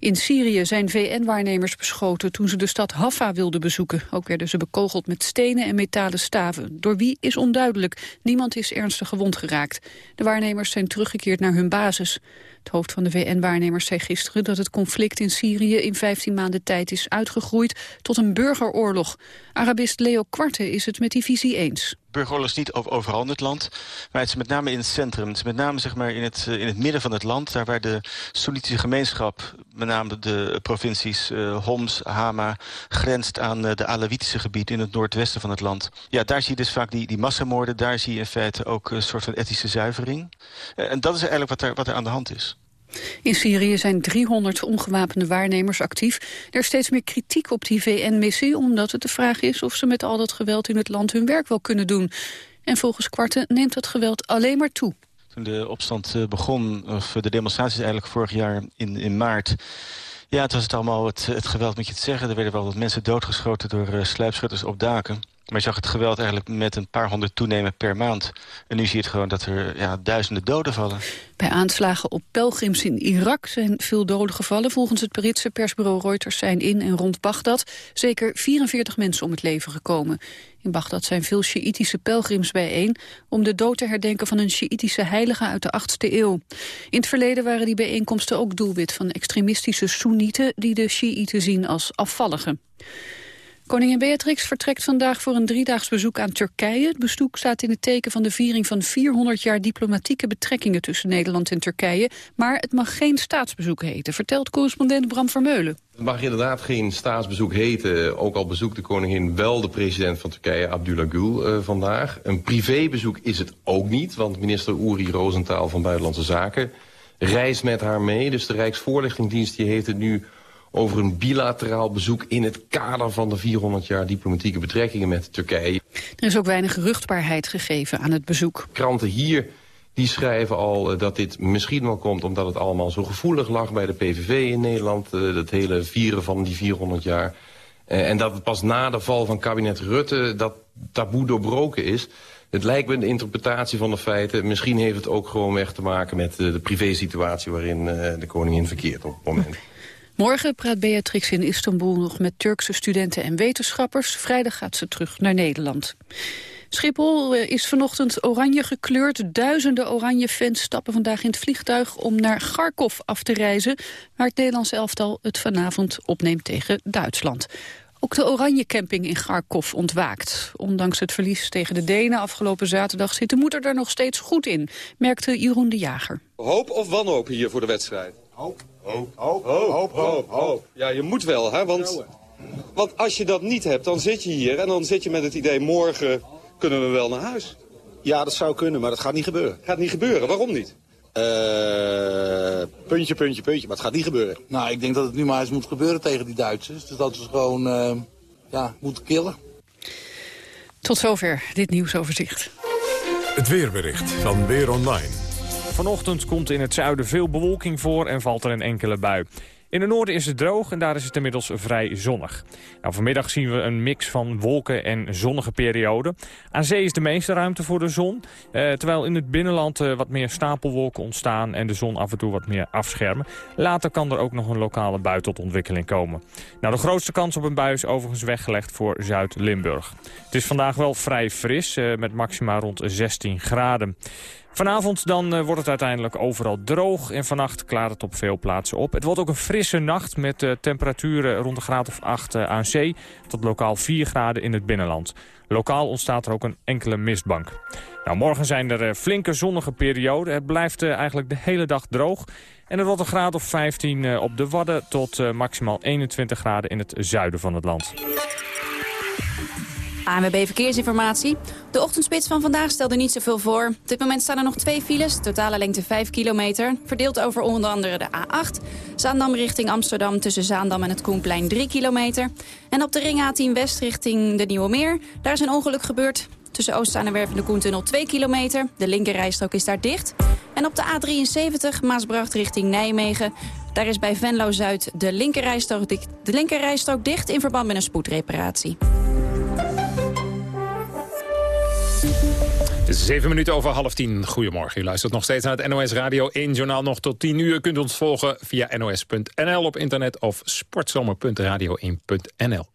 Speaker 2: In Syrië zijn VN-waarnemers beschoten toen ze de stad Haffa wilden bezoeken. Ook werden ze bekogeld met stenen en metalen staven. Door wie is onduidelijk. Niemand is ernstig gewond geraakt. De waarnemers zijn teruggekeerd naar hun basis. Het hoofd van de VN-waarnemers zei gisteren dat het conflict in Syrië in 15 maanden tijd is uitgegroeid tot een burgeroorlog. Arabist Leo Kwarte is het met die visie eens.
Speaker 20: Burgeroorlog is niet over, overal in het land, maar het is met name in het centrum. Het is met name zeg maar, in, het, eh, in het midden van het land, daar waar de Soenitische gemeenschap, met name de provincies eh, Homs, Hama, grenst aan eh, de Alawitische gebied in het noordwesten van het land. Ja, daar zie je dus vaak die, die massamoorden, daar zie je in feite ook een soort van etnische zuivering. En dat is eigenlijk wat er, wat er aan de hand is.
Speaker 2: In Syrië zijn 300 ongewapende waarnemers actief. Er is steeds meer kritiek op die VN-missie... omdat het de vraag is of ze met al dat geweld in het land hun werk wel kunnen doen. En volgens Kwarte neemt dat geweld alleen maar toe.
Speaker 20: Toen de opstand eh, begon, of de demonstraties eigenlijk vorig jaar in, in maart... Ja, het was het allemaal het, geweld, moet je het zeggen. Er werden wel wat mensen doodgeschoten door uh, sluipschutters op daken. Maar je zag het geweld eigenlijk met een paar honderd toenemen per maand. En nu zie je het gewoon dat er ja, duizenden doden vallen.
Speaker 2: Bij aanslagen op pelgrims in Irak zijn veel doden gevallen. Volgens het Britse persbureau Reuters zijn in en rond Bagdad... zeker 44 mensen om het leven gekomen. In Bagdad zijn veel Sjiïtische pelgrims bijeen... om de dood te herdenken van een Sjiïtische heilige uit de 8e eeuw. In het verleden waren die bijeenkomsten ook doelwit van extremistische Soenieten... die de Sjiïten zien als afvalligen. Koningin Beatrix vertrekt vandaag voor een driedaags bezoek aan Turkije. Het bezoek staat in het teken van de viering van 400 jaar diplomatieke betrekkingen tussen Nederland en Turkije. Maar het mag geen staatsbezoek heten, vertelt correspondent Bram Vermeulen.
Speaker 26: Het mag inderdaad geen staatsbezoek heten. Ook al bezoekt de koningin wel de president van Turkije, Abdullah Gül, uh, vandaag. Een privébezoek is het ook niet, want minister Uri Rosenthal van Buitenlandse Zaken reist met haar mee. Dus de Rijksvoorlichtingsdienst die heeft het nu over een bilateraal bezoek in het kader van de 400 jaar diplomatieke betrekkingen met Turkije.
Speaker 32: Er is ook weinig geruchtbaarheid gegeven aan het bezoek.
Speaker 26: Kranten hier die schrijven al eh, dat dit misschien wel komt omdat het allemaal zo gevoelig lag bij de PVV in Nederland. eh, het hele vieren van die 400 jaar. Eh, en dat het pas na de val van kabinet Rutte dat taboe doorbroken is. Het lijkt me een interpretatie van de feiten. Misschien heeft het ook gewoon weg te maken met de privésituatie waarin de koningin verkeert op het moment.
Speaker 32: Morgen praat Beatrix in Istanbul nog met Turkse studenten en wetenschappers. Vrijdag gaat ze terug naar Nederland. Schiphol eh, is vanochtend oranje gekleurd. Duizenden oranje fans stappen vandaag in het vliegtuig om naar Kharkov af te reizen, waar het Nederlands elftal het vanavond opneemt tegen Duitsland. Ook de oranje camping in Kharkov ontwaakt. Ondanks het verlies tegen de Denen afgelopen zaterdag zit de moeder er nog steeds goed in, merkte Jeroen de Jager.
Speaker 33: Hoop of wanhoop hier voor de wedstrijd? Hoop. Hoop. Hoop. Hoop. Hoop. hoop. Ja, je moet wel, hè? Want, want als je dat niet hebt, dan zit je hier en dan zit je met het idee... morgen kunnen we wel naar huis.
Speaker 34: Ja, dat zou kunnen, maar dat gaat niet gebeuren.
Speaker 33: Gaat niet gebeuren, waarom niet?
Speaker 34: Eh, puntje, puntje, puntje, maar het gaat niet gebeuren.
Speaker 35: Nou, ik denk dat het nu maar eens moet gebeuren tegen die Duitsers. Dus dat ze gewoon eh, ja, moeten killen.
Speaker 32: Tot zover dit nieuwsoverzicht.
Speaker 1: Het weerbericht van Weer Online.
Speaker 36: Vanochtend komt in het zuiden veel bewolking voor en valt er een enkele bui. In het noorden is het droog en daar is het inmiddels vrij zonnig. Nou, vanmiddag zien we een mix van wolken en zonnige perioden. Aan zee is de meeste ruimte voor de zon. eh, terwijl in het binnenland eh, wat meer stapelwolken ontstaan... en de zon af en toe wat meer afschermen. Later kan er ook nog een lokale bui tot ontwikkeling komen. Nou, de grootste kans op een bui is overigens weggelegd voor Zuid-Limburg. Het is vandaag wel vrij fris, eh, met maxima rond 16 graden. Vanavond dan eh, wordt het uiteindelijk overal droog en vannacht klaart het op veel plaatsen op. Het wordt ook een frisse nacht met eh, temperaturen rond een graad of 8 eh, aan zee tot lokaal 4 graden in het binnenland. Lokaal ontstaat er ook een enkele mistbank. Nou, morgen zijn er flinke zonnige perioden. Het blijft eigenlijk de hele dag droog. En het wordt een graad of 15 eh, op de Wadden tot maximaal 21 graden in het zuiden van het land.
Speaker 3: ANWB Verkeersinformatie. De ochtendspits van vandaag stelde niet zoveel voor. Op dit moment staan er nog twee files, totale lengte 5 kilometer. Verdeeld over onder andere de A8. Zaandam richting Amsterdam tussen Zaandam en het Koenplein 3 kilometer. En op de ring A10 West richting de Nieuwe Meer. Daar is een ongeluk gebeurd. Tussen Oostzaanewerf en de Koentunnel 2 kilometer. De linkerrijstrook is daar dicht. En op de A73 Maasbracht richting Nijmegen. Daar is bij Venlo-Zuid de linkerrijstrook, de linkerrijstrook dicht in verband met een spoedreparatie.
Speaker 14: Zeven minuten over half tien. Goedemorgen. U luistert nog steeds naar het NOS Radio 1 Journaal. Nog tot tien uur kunt ons volgen via nos.nl op internet of sportzomer.radio1.nl.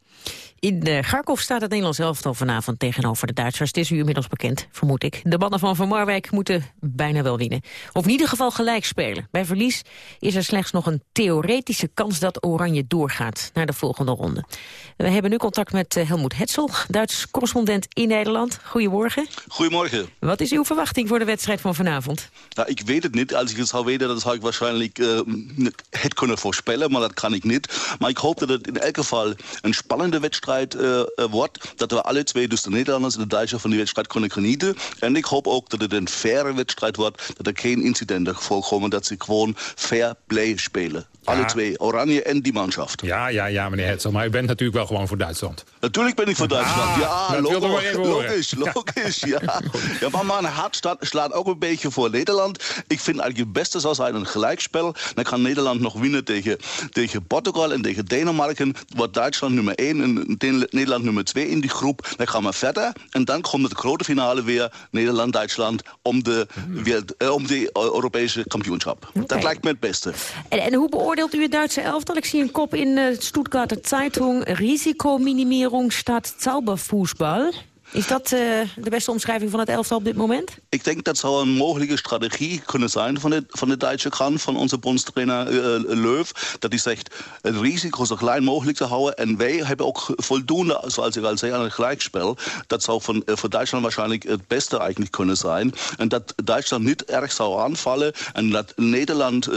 Speaker 13: In uh, Garkov staat het Nederlands elftal vanavond tegenover de Duitsers. Het is u inmiddels bekend, vermoed ik. De mannen van Van Marwijk moeten bijna wel winnen. Of in ieder geval gelijk spelen. Bij verlies is er slechts nog een theoretische kans dat Oranje doorgaat naar de volgende ronde. We hebben nu contact met uh, Helmoet Hetzel, Duits correspondent in Nederland. Goedemorgen.
Speaker 28: Goedemorgen.
Speaker 13: Wat is uw verwachting voor de wedstrijd van vanavond?
Speaker 28: Nou, ik weet het niet. Als ik het zou weten, dan zou ik waarschijnlijk uh, het kunnen voorspellen, maar dat kan ik niet. Maar ik hoop dat het in elk geval een spannende wedstrijd uh, wordt. Dat we alle twee, dus de Nederlanders en de Duitsers, van die wedstrijd kunnen genieten. En ik hoop ook dat het een faire wedstrijd wordt. Dat er geen incidenten voorkomen. Dat ze gewoon fair play spelen. Alle ja. twee, Oranje en die manschaft.
Speaker 14: Ja, ja, ja, meneer Hetzel. Maar u bent natuurlijk wel gewoon voor Duitsland.
Speaker 28: Natuurlijk ben ik voor Duitsland. Ah, ja, logisch, logisch, logisch. Ja. ja. maar mijn hart staat, slaat ook een beetje voor Nederland. Ik vind eigenlijk het beste zou zijn een gelijkspel. Dan kan Nederland nog winnen tegen, tegen Portugal en tegen Denemarken. Wordt Duitsland nummer 1 en Nederland nummer 2 in die groep. Dan gaan we verder. En dan komt de grote finale weer Nederland-Duitsland om de, weer, uh, om de Europese kampioenschap. Okay. Dat lijkt me het beste.
Speaker 13: En, en hoe beoordeelt u het Duitse elftal? Ik zie een kop in de Stuttgarter Zeitung. Risicominimierung staat Zauberfußball. Is dat uh, de beste omschrijving van het elftal op dit moment?
Speaker 28: Ik denk dat zou een mogelijke strategie kunnen zijn van de, van de Duitse kant, van onze bondstrainer uh. Dat hij zegt, het risico zo klein mogelijk te houden. En wij hebben ook voldoende, zoals ik al zei, aan het gelijkspel. Dat zou van, uh, voor Duitsland waarschijnlijk het beste eigenlijk kunnen zijn. En dat Duitsland niet erg zou aanvallen en dat Nederland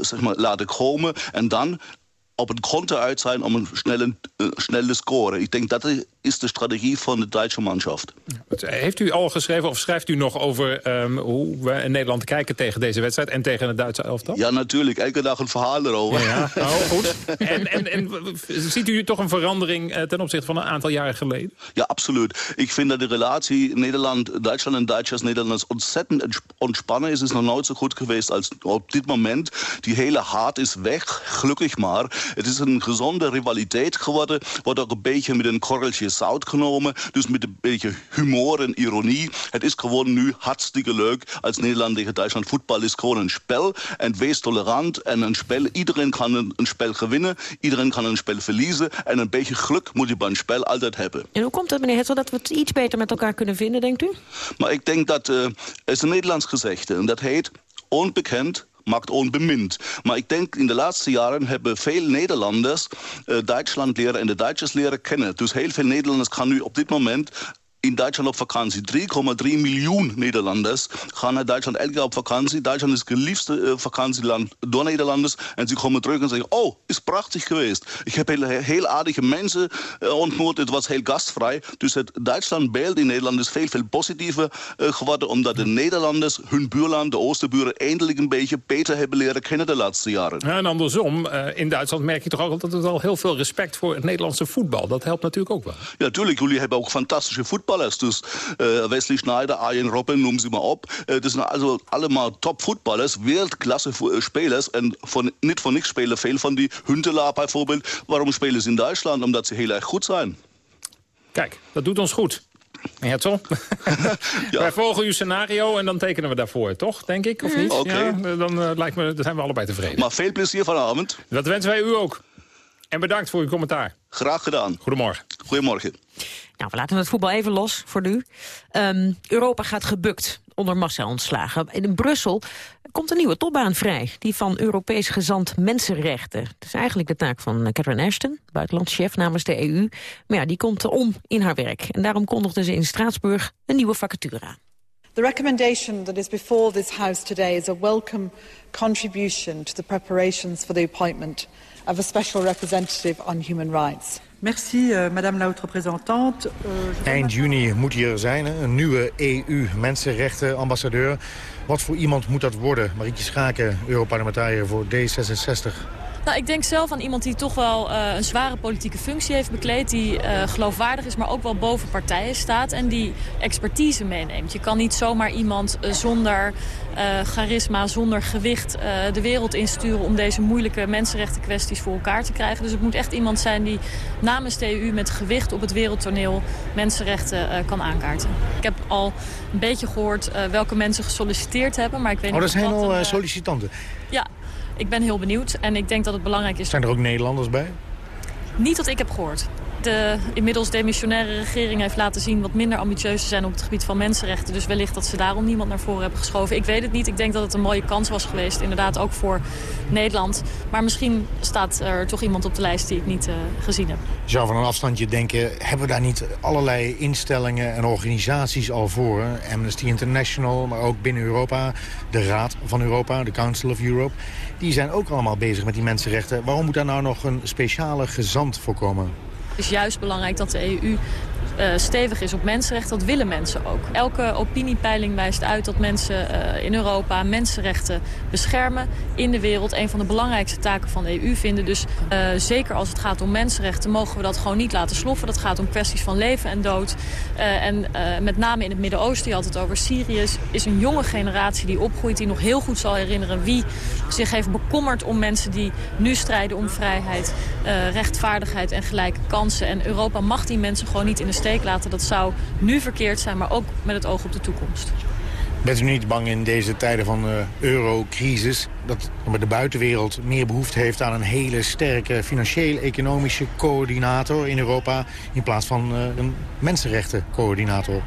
Speaker 28: zeg maar, laten komen. En dan op een konter uit zijn om een snelle, uh, snelle score. Ik denk dat is de strategie van de Duitse manschaft.
Speaker 14: Heeft u al geschreven of schrijft u nog over um, hoe we in Nederland kijken tegen deze wedstrijd en tegen het Duitse elftal?
Speaker 28: Ja, natuurlijk. Elke dag een verhaal erover.
Speaker 14: Ja, ja. Oh, goed. En, en, en, ziet u toch een verandering ten opzichte van een aantal jaren geleden?
Speaker 28: Ja, absoluut. Ik vind dat de relatie Nederland-Duitsland en Duitsers-Nederlanders ontzettend ontspannen is. is nog nooit zo goed geweest als op dit moment. Die hele haat is weg, gelukkig maar. Het is een gezonde rivaliteit geworden. Wordt ook een beetje met een korreltje zout genomen. Dus met een beetje humor en ironie. Het is gewoon nu hartstikke leuk. Als Nederland tegen Duitsland voetbal is gewoon een spel. En wees tolerant en een spel. Iedereen kan een, een spel gewinnen. Iedereen kan een spel verliezen. En een beetje geluk moet je bij een spel altijd hebben.
Speaker 13: En hoe komt het, meneer Hetzel, dat we het iets beter met elkaar kunnen vinden, denkt u?
Speaker 28: Maar ik denk dat... Uh, is een Nederlands gezegde. En dat heet onbekend maakt onbemind. Maar ik denk, in de laatste jaren hebben veel Nederlanders uh, Duitsland leren en de Duitsers leren kennen. Dus heel veel Nederlanders gaan nu op dit moment in Duitsland op vakantie. 3,3 miljoen Nederlanders gaan naar Duitsland elk jaar op vakantie. Duitsland is het geliefste uh, vakantieland door Nederlanders. En ze komen terug en zeggen, oh, is prachtig geweest. Ik heb heel, heel aardige mensen uh, ontmoet. Het was heel gastvrij. Dus het Duitslandbeeld in Nederland is veel, veel positiever uh, geworden. Omdat de Nederlanders hun buurland, de Oosterburen, eindelijk een beetje beter hebben leren kennen de laatste jaren.
Speaker 14: Ja, en andersom, in Duitsland merk je toch ook dat er al heel veel respect voor het Nederlandse voetbal. Dat helpt natuurlijk ook wel.
Speaker 28: Ja, natuurlijk. Jullie hebben ook fantastische voetbal voetballers. Dus uh, Wesley Schneider, Arjen Robben, noem ze maar op. Uh, dat zijn also allemaal top-voetballers, wereldklasse-spelers. En van, niet voor niks spelen veel van die Huntelaar bijvoorbeeld. Waarom spelen ze in Duitsland? Omdat ze heel erg goed zijn.
Speaker 14: Kijk, dat doet ons goed. Herzl, ja. wij volgen uw scenario en dan tekenen we daarvoor, toch? Denk ik, of niet?
Speaker 28: Oké. Okay.
Speaker 14: Ja, dan uh, lijkt me, dan zijn we allebei tevreden.
Speaker 28: Maar veel plezier vanavond.
Speaker 14: Dat wensen wij u ook. En bedankt voor uw commentaar.
Speaker 28: Graag gedaan.
Speaker 14: Goedemorgen.
Speaker 28: Goedemorgen.
Speaker 13: Nou, we laten het voetbal even los voor nu. Um, Europa gaat gebukt onder massa-ontslagen. In Brussel komt een nieuwe topbaan vrij. Die van Europees gezant Mensenrechten. Dat is eigenlijk de taak van Catherine Ashton, buitenlandschef namens de EU. Maar ja, die komt om in haar werk. En daarom kondigde ze in Straatsburg een nieuwe vacature aan.
Speaker 37: The recommendation that is before this House today is a welcome contribution to the preparations for the appointment of a special representative on human rights.
Speaker 38: Merci, uh, madame la haute représentante.
Speaker 39: Uh, Eind juni moet hij er zijn, hè? een nieuwe EU-mensenrechtenambassadeur. Wat voor iemand moet dat worden? Marietje Schaken, Europarlementariër voor D66.
Speaker 40: Nou, ik denk zelf aan iemand die toch wel uh, een zware politieke functie heeft bekleed. Die uh, geloofwaardig is, maar ook wel boven partijen staat. En die expertise meeneemt. Je kan niet zomaar iemand uh, zonder charisma, zonder gewicht de wereld insturen... om deze moeilijke mensenrechten voor elkaar te krijgen. Dus het moet echt iemand zijn die namens de EU met gewicht op het wereldtoneel mensenrechten kan aankaarten. Ik heb al een beetje gehoord welke mensen gesolliciteerd hebben. Maar ik weet
Speaker 39: oh,
Speaker 40: dat
Speaker 39: zijn al sollicitanten?
Speaker 40: Ja, ik ben heel benieuwd en ik denk dat het belangrijk is...
Speaker 39: Zijn er ook Nederlanders bij?
Speaker 40: Niet wat ik heb gehoord de inmiddels demissionaire regering heeft laten zien... wat minder ambitieus te zijn op het gebied van mensenrechten. Dus wellicht dat ze daarom niemand naar voren hebben geschoven. Ik weet het niet. Ik denk dat het een mooie kans was geweest. Inderdaad ook voor Nederland. Maar misschien staat er toch iemand op de lijst die ik niet uh, gezien heb.
Speaker 39: Je zou van een afstandje denken... hebben we daar niet allerlei instellingen en organisaties al voor? Amnesty International, maar ook binnen Europa. De Raad van Europa, de Council of Europe. Die zijn ook allemaal bezig met die mensenrechten. Waarom moet daar nou nog een speciale gezant voor komen?
Speaker 40: Het is juist belangrijk dat de EU uh, stevig is op mensenrechten, dat willen mensen ook. Elke opiniepeiling wijst uit dat mensen uh, in Europa mensenrechten beschermen in de wereld. Een van de belangrijkste taken van de EU vinden. Dus uh, zeker als het gaat om mensenrechten mogen we dat gewoon niet laten sloffen. Dat gaat om kwesties van leven en dood. en met name in het Midden-Oosten, je had het over Syrië, is een jonge generatie die opgroeit, die nog heel goed zal herinneren wie zich heeft bekommerd om mensen die nu strijden om vrijheid, rechtvaardigheid en gelijke kansen. En Europa mag die mensen gewoon niet in de steek laten. Dat zou nu verkeerd zijn, maar ook met het oog op de toekomst.
Speaker 39: Bent u niet bang in deze tijden van uh, eurocrisis... dat de buitenwereld meer behoefte heeft aan een hele sterke financieel-economische coördinator in Europa... in plaats van uh, een mensenrechtencoördinator?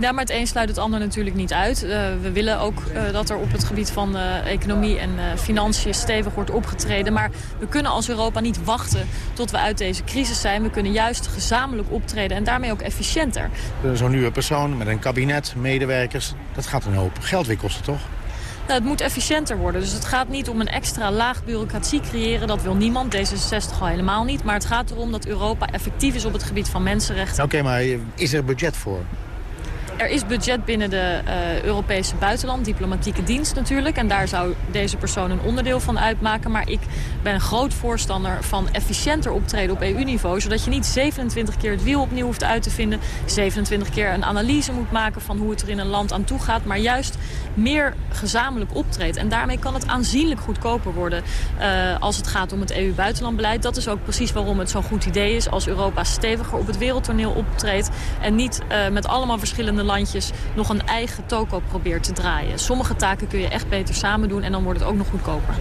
Speaker 40: Ja, maar het een sluit het ander natuurlijk niet uit. Uh, we willen ook uh, dat er op het gebied van uh, economie en financiën stevig wordt opgetreden. Maar we kunnen als Europa niet wachten tot we uit deze crisis zijn. We kunnen juist gezamenlijk optreden en daarmee ook efficiënter.
Speaker 39: Zo'n nieuwe persoon met een kabinet, medewerkers, dat gaat een hoop geld weer kosten, toch?
Speaker 40: Nou, het moet efficiënter worden. Dus het gaat niet om een extra laag bureaucratie creëren. Dat wil niemand, D66 al helemaal niet. Maar het gaat erom dat Europa effectief is op het gebied van mensenrechten.
Speaker 39: Oké, maar is er budget voor?
Speaker 40: Er is budget binnen de uh, Europese buitenland, diplomatieke dienst natuurlijk. En daar zou deze persoon een onderdeel van uitmaken. Maar ik ben een groot voorstander van efficiënter optreden op EU-niveau. Zodat je niet 27 keer het wiel opnieuw hoeft uit te vinden. 27 keer een analyse moet maken van hoe het er in een land aan toe gaat. Maar juist meer gezamenlijk optreedt. En daarmee kan het aanzienlijk goedkoper worden uh, als het gaat om het EU-buitenlandbeleid. Dat is ook precies waarom het zo'n goed idee is als Europa steviger op het wereldtoneel optreedt. En niet uh, met allemaal verschillende landjes nog een eigen toko probeert te draaien. Sommige taken kun je echt beter samen doen en dan wordt het ook nog goedkoper.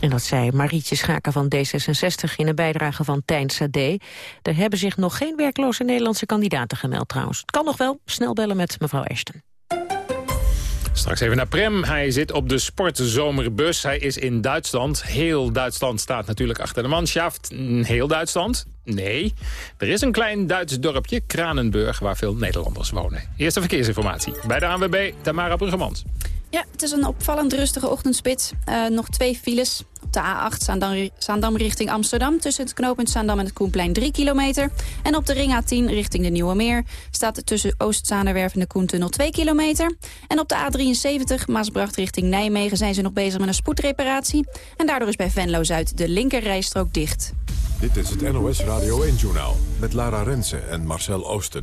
Speaker 13: En dat zei Marietje Schaken van D66 in een bijdrage van Tijn Sade. Er hebben zich nog geen werkloze Nederlandse kandidaten gemeld trouwens. Het kan nog wel. Snel bellen met mevrouw Ashton.
Speaker 14: Straks even naar Prem. Hij zit op de sportzomerbus. Hij is in Duitsland. Heel Duitsland staat natuurlijk achter de manschaft. Heel Duitsland? Nee. Er is een klein Duits dorpje, Kranenburg, waar veel Nederlanders wonen. Eerste verkeersinformatie bij de ANWB, Tamara Bruggemans.
Speaker 3: Ja, het is een opvallend rustige ochtendspits. Uh, nog twee files. Op de A8 Zaandam, Zaandam, richting Amsterdam... tussen het knooppunt Zaandam en het Koenplein 3 kilometer. En op de ring A10 richting de Nieuwe Meer... staat tussen Oost-Zaanderwerf en de Koentunnel 2 kilometer. En op de A73 Maasbracht richting Nijmegen... zijn ze nog bezig met een spoedreparatie. En daardoor is bij Venlo-Zuid de linkerrijstrook dicht.
Speaker 1: Dit is het NOS Radio 1-journaal met Lara Rensen en Marcel Oosten.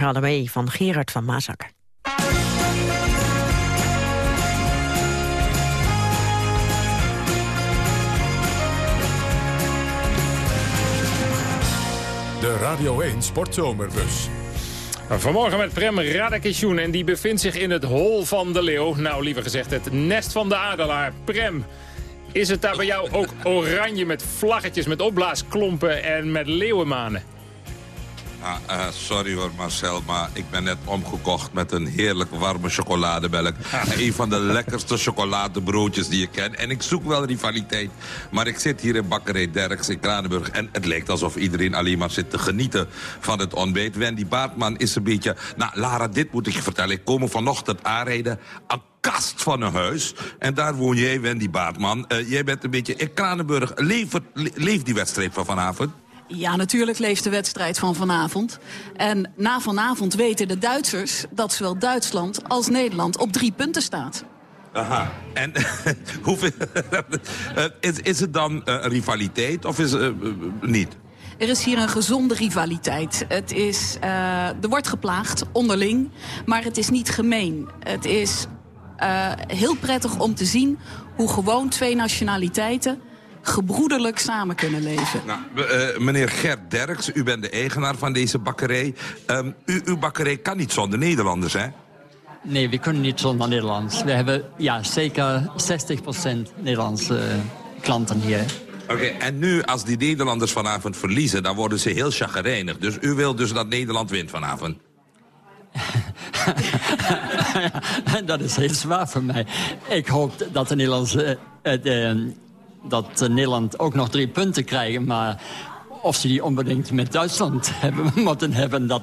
Speaker 13: hadden mee van Gerard van Mazak.
Speaker 1: De Radio 1 Sportzomerbus.
Speaker 14: Vanmorgen met Prem Radakishun en die bevindt zich in het hol van de leeuw. Nou, liever gezegd het nest van de adelaar. Prem, is het daar bij jou ook oranje met vlaggetjes, met opblaasklompen en met leeuwenmanen?
Speaker 41: Ah, uh, sorry hoor Marcel, maar ik ben net omgekocht met een heerlijk warme chocolademelk. Een van de lekkerste chocoladebroodjes die je kent. En ik zoek wel rivaliteit. Maar ik zit hier in Bakkerij Derks in Kranenburg. En het lijkt alsof iedereen alleen maar zit te genieten van het ontbijt. Wendy Baartman is een beetje... Nou, Lara, dit moet ik je vertellen. Ik kom vanochtend aanrijden kast van een huis. En daar woon jij, Wendy Baartman. Uh, jij bent een beetje in Kranenburg. Leeft, leeft die wedstrijd van vanavond?
Speaker 42: Ja, natuurlijk leeft de wedstrijd van vanavond. En na vanavond weten de Duitsers dat zowel Duitsland als Nederland op drie punten staat.
Speaker 41: Aha. En hoeveel, eh, is, is het dan uh, rivaliteit of is het uh, niet?
Speaker 42: Er is hier een gezonde rivaliteit. Het is, er wordt geplaagd onderling, maar het is niet gemeen. Het is heel prettig om te zien hoe gewoon twee nationaliteiten gebroederlijk samen kunnen leven.
Speaker 41: Nou, uh, meneer Gert Derks, u bent de eigenaar van deze bakkerij. Um, u, uw bakkerij kan niet zonder Nederlanders, hè?
Speaker 43: Nee, we kunnen niet zonder Nederlands. We hebben ja, zeker 60% Nederlandse uh, klanten hier.
Speaker 41: Oké, okay, en nu als die Nederlanders vanavond verliezen... dan worden ze heel chagrijnig. Dus u wil dus dat Nederland wint vanavond?
Speaker 43: dat is heel zwaar voor mij. Ik hoop dat de Nederlandse... Uh, de, dat Nederland ook nog drie punten krijgen. Maar of ze die onbedingt met Duitsland hebben, moeten hebben... dat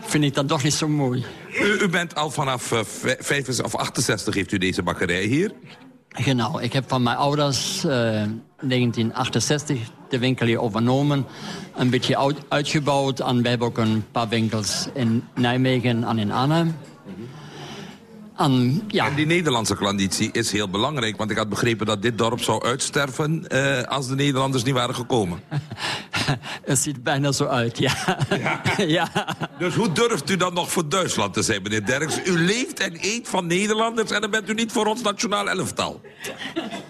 Speaker 43: vind ik dan toch niet zo mooi.
Speaker 41: U, u bent al vanaf uh, 65 of 68 heeft u deze bakkerij hier?
Speaker 43: Genau, ik heb van mijn ouders uh, 1968 de winkel hier overnomen. Een beetje uitgebouwd. En we hebben ook een paar winkels in Nijmegen en in Arnhem.
Speaker 41: Um, ja. En die Nederlandse klanditie is heel belangrijk. Want ik had begrepen dat dit dorp zou uitsterven... Uh, als de Nederlanders niet waren gekomen.
Speaker 43: Het ziet bijna zo uit, ja. Ja.
Speaker 41: ja. Dus hoe durft u dan nog voor Duitsland te zijn, meneer Derks? U leeft en eet van Nederlanders... en dan bent u niet voor ons nationaal elftal.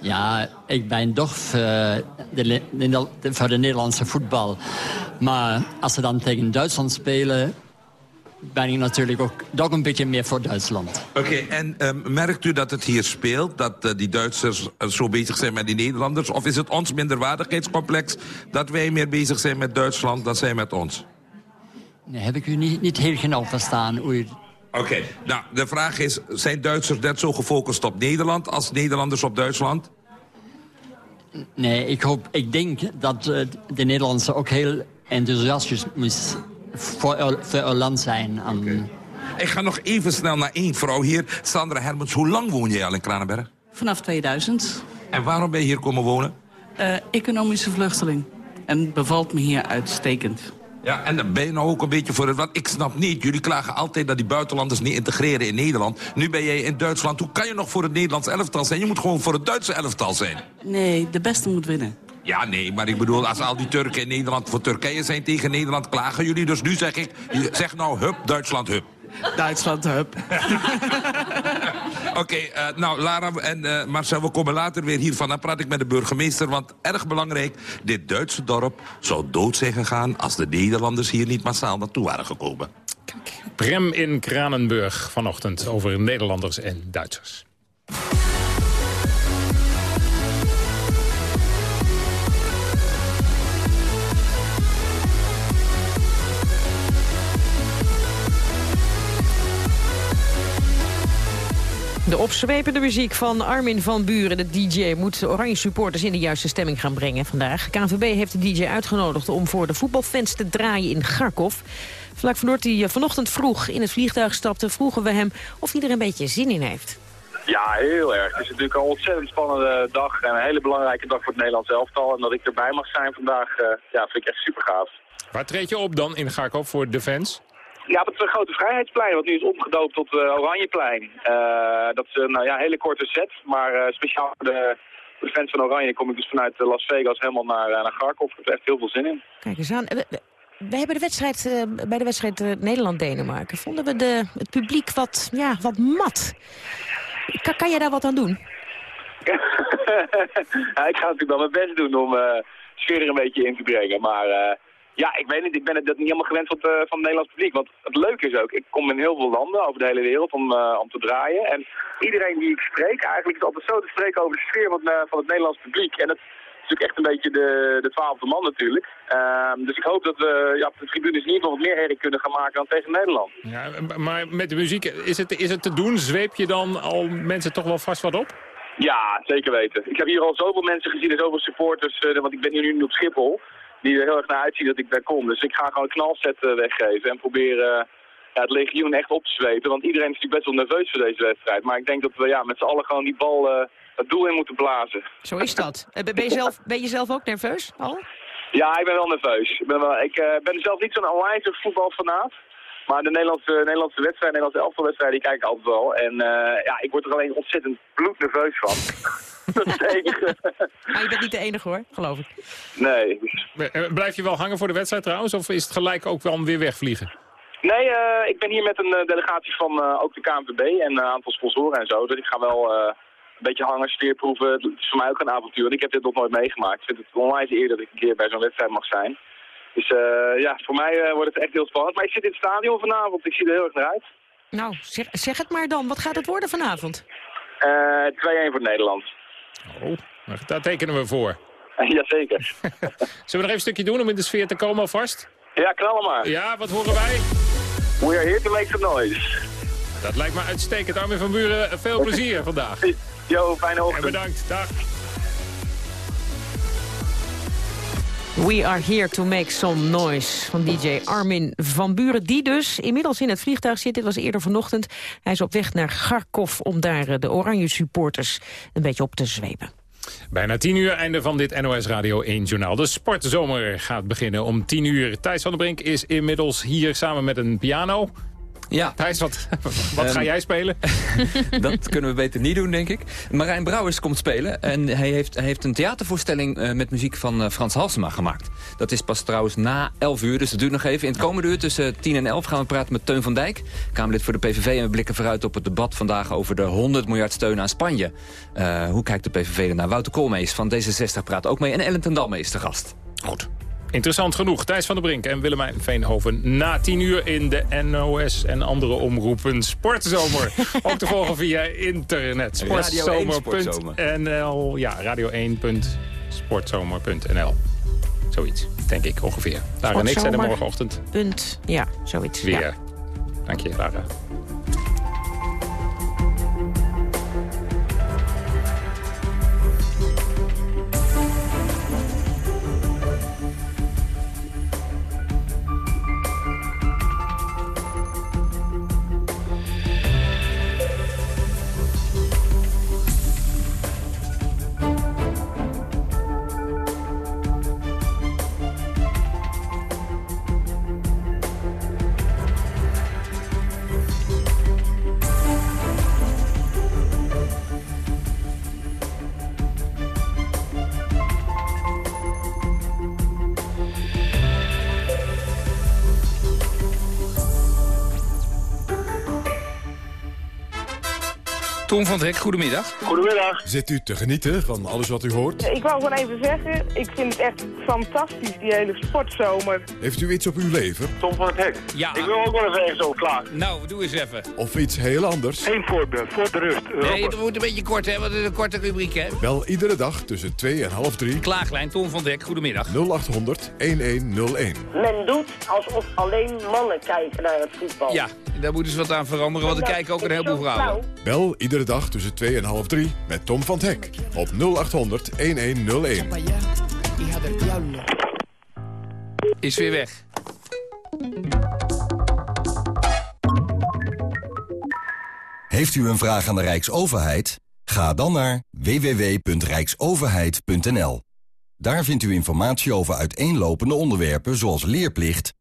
Speaker 43: Ja, ik ben toch voor de, voor de Nederlandse voetbal. Maar als ze dan tegen Duitsland spelen ben ik natuurlijk ook toch een beetje meer voor Duitsland.
Speaker 41: Oké, en um, merkt u dat het hier speelt? Dat uh, die Duitsers uh, zo bezig zijn met die Nederlanders? Of is het ons minderwaardigheidscomplex dat wij meer bezig zijn met Duitsland dan zij met ons?
Speaker 43: Nee, heb ik u niet, niet heel genau verstaan. Oké,
Speaker 41: okay. nou, de vraag is, zijn Duitsers net zo gefocust op Nederland als Nederlanders op Duitsland?
Speaker 43: Nee, ik, hoop, ik denk dat uh, de Nederlanders ook heel enthousiast voor, voor uw land zijn.
Speaker 41: Okay. Ik ga nog even snel naar één vrouw hier. Sandra Hermans, hoe lang woon jij al in Kranenberg?
Speaker 42: Vanaf 2000.
Speaker 41: En waarom ben je hier komen wonen?
Speaker 42: Uh, economische vluchteling. En bevalt me hier uitstekend.
Speaker 41: Ja, en dan ben je nou ook een beetje voor het... Want ik snap niet, jullie klagen altijd dat die buitenlanders niet integreren in Nederland. Nu ben jij in Duitsland. Hoe kan je nog voor het Nederlands elftal zijn? Je moet gewoon voor het Duitse elftal zijn.
Speaker 42: Nee, de beste moet winnen.
Speaker 41: Ja, nee, maar ik bedoel, als al die Turken in Nederland voor Turkije zijn tegen Nederland, klagen jullie. Dus nu zeg ik, zeg nou hup, Duitsland hup.
Speaker 42: Duitsland hup.
Speaker 41: Oké, okay, uh, eh, nou Lara en uh, Marcel, we komen later weer hiervan. Dan praat ik met de burgemeester, want erg belangrijk... dit Duitse dorp zou dood zijn gegaan... als de Nederlanders hier niet massaal naartoe waren gekomen.
Speaker 14: Prem in Kranenburg vanochtend over Nederlanders en Duitsers.
Speaker 13: De opzwepende muziek van Armin van Buren, de DJ... moet de Oranje supporters in de juiste stemming gaan brengen vandaag. KNVB heeft de DJ uitgenodigd om voor de voetbalfans te draaien in Garkov. Vlak van Noord, die vanochtend vroeg in het vliegtuig stapte... vroegen we hem of hij er een beetje zin in heeft.
Speaker 44: Ja, heel erg. Het is natuurlijk een ontzettend spannende dag en een hele belangrijke dag voor het Nederlands elftal. En dat ik erbij mag zijn vandaag, uh, ja, vind ik echt super gaaf.
Speaker 14: Waar treed je op dan in Garkov voor de fans?
Speaker 44: Ja, dat is een grote vrijheidsplein, wat nu is omgedoopt tot uh, Oranjeplein. Uh, dat is een nou ja, hele korte set, maar uh, speciaal voor de, de, fans van Oranje kom ik dus vanuit Las Vegas helemaal naar, naar Garkov. Ik heb er echt heel veel zin in.
Speaker 13: Kijk eens aan. We, hebben de wedstrijd, bij de wedstrijd Nederland-Denemarken, vonden we de, het publiek wat, ja, wat mat. Kan, kan jij daar wat aan doen?
Speaker 44: ja, ik ga natuurlijk wel mijn best doen om sfeer er een beetje in te brengen, maar... Ja, ik weet niet. Ik ben het niet helemaal gewend van het, uh, van het Nederlands publiek. Want het leuke is ook, ik kom in heel veel landen over de hele wereld om, uh, om te draaien. En iedereen die ik spreek, eigenlijk is altijd zo te spreken over de sfeer van, uh, van het Nederlands publiek. En het natuurlijk echt een beetje de, de twaalfde man natuurlijk. Ehm, dus ik hoop dat we ja, op de tribunes in ieder geval wat meer herrie kunnen gaan maken dan tegen Nederland.
Speaker 14: Ja, maar met de muziek, is het, is het te doen? Zweep je dan al mensen toch wel vast wat op?
Speaker 44: Ja, zeker weten. Ik heb hier al zoveel mensen gezien en zoveel supporters, want ik ben hier nu op Schiphol, die er heel erg naar uitzien dat ik daar kom. Dus ik ga gewoon een knalset uh, weggeven en proberen uh, ja, het legioen echt op te zwepen. Want iedereen is natuurlijk best wel nerveus voor deze wedstrijd. Maar ik denk dat we ja, met z'n allen gewoon die bal het doel in moeten blazen.
Speaker 13: Zo is dat. Ben je zelf, ben je zelf ook nerveus, al?
Speaker 44: Ja, ik ben wel nerveus. Ik ben, wel, ik, ben zelf niet zo'n online voetbalfanaat. Maar de Nederlandse, Nederlandse wedstrijd, Nederlandse elftalwedstrijd, die kijk ik altijd wel. En uh, ja, ik word er alleen ontzettend bloednerveus van. dat is
Speaker 13: Maar je bent niet de enige hoor, geloof ik.
Speaker 44: Nee.
Speaker 14: Blijf je wel hangen voor de wedstrijd trouwens, of is het gelijk ook wel weer wegvliegen?
Speaker 44: Nee, uh, ik ben hier met een uh, delegatie van uh, ook de KNVB en een aantal sponsoren en zo. Dus ik ga wel een beetje hangen, sfeerproeven. Het is voor mij ook een avontuur, want ik heb dit nog nooit meegemaakt. Ik vind het onwijs eer dat ik een keer bij zo'n wedstrijd mag zijn. Dus uh, ja, voor mij uh, wordt het echt heel spannend. Maar ik zit in het stadion vanavond. Ik zie er heel erg naar uit.
Speaker 13: Nou, zeg, zeg het maar dan. Wat gaat het worden vanavond?
Speaker 44: Uh, 2-1 voor Nederland.
Speaker 14: Oh, daar tekenen we voor.
Speaker 44: Jazeker.
Speaker 14: Zullen we nog even een stukje doen om in de sfeer te komen alvast?
Speaker 44: Ja, knallen maar.
Speaker 14: Ja, wat horen wij?
Speaker 44: We are here to make some noise.
Speaker 14: Dat lijkt me uitstekend. Armin van Buren, veel plezier vandaag.
Speaker 44: Jo, fijne ochtend.
Speaker 14: En bedankt. Dag.
Speaker 13: We are here to make some noise van DJ Armin van Buren. Die dus inmiddels in het vliegtuig zit. Dit was eerder vanochtend. Hij is op weg naar Kharkov om daar eh, de oranje supporters een beetje op te zwepen.
Speaker 14: Bijna tien uur, einde van dit NOS Radio 1 journaal. De sportzomer gaat beginnen om tien uur. Thijs van der Brink is inmiddels hier samen met een piano.
Speaker 45: Ja.
Speaker 14: Thijs, wat, wat ga ehm, jij spelen?
Speaker 45: dat kunnen we beter niet doen, denk ik. Marijn Brouwers komt spelen. En hij heeft, hij heeft een theatervoorstelling uh, met muziek van uh, Frans Halsema gemaakt. Dat is pas trouwens na 11 uur, dus dat duurt nog even. In het komende uur tussen 10 en 11 gaan we praten met Teun van Dijk. Kamerlid voor de PVV. En we blikken vooruit op het debat vandaag over de 100 miljard steun aan Spanje. Uh, hoe kijkt de PVV ernaar? Wouter Koolmees van D66 praat ook mee. En Ellen ten Damme is de gast.
Speaker 14: Goed. Interessant genoeg. Thijs van der Brink en Willemijn Veenhoven. Na tien uur in de NOS en andere omroepen. Sportzomer. Ook te volgen via internet. Sportzomer.nl. Ja, radio1.sportzomer.nl. Zoiets, denk ik ongeveer. Lara en ik zijn er morgenochtend.
Speaker 13: Punt. Ja, zoiets.
Speaker 14: Weer.
Speaker 13: Ja.
Speaker 14: Dank je, Lara.
Speaker 45: Tom van Hek, goedemiddag.
Speaker 46: Goedemiddag.
Speaker 1: Zit u te genieten van alles wat u hoort?
Speaker 46: Ik wou gewoon even zeggen, ik vind het echt fantastisch, die hele sportzomer.
Speaker 1: Heeft u iets op uw leven?
Speaker 46: Tom van het Hek. Ja. Ik wil ook wel even over klaar.
Speaker 45: Nou, doe eens even.
Speaker 1: Of iets heel anders?
Speaker 46: Geen voorbeeld, voor de rust.
Speaker 45: Nee, het moet een beetje kort, hè, want het is een korte rubriek, hè.
Speaker 1: Wel iedere dag tussen 2 en half 3.
Speaker 45: Klaaglijn, Tom van Hek, goedemiddag.
Speaker 1: 0800 1101.
Speaker 47: Men doet alsof alleen mannen kijken naar het voetbal.
Speaker 45: Ja, daar moeten ze wat aan veranderen, want er kijken ook een heleboel vrouwen.
Speaker 1: Bel iedere dag tussen 2 en half 3 met Tom van Hek op 0800 1101.
Speaker 45: Is weer weg.
Speaker 48: Heeft u een vraag aan de Rijksoverheid? Ga dan naar www.rijksoverheid.nl. Daar vindt u informatie over uiteenlopende onderwerpen zoals leerplicht,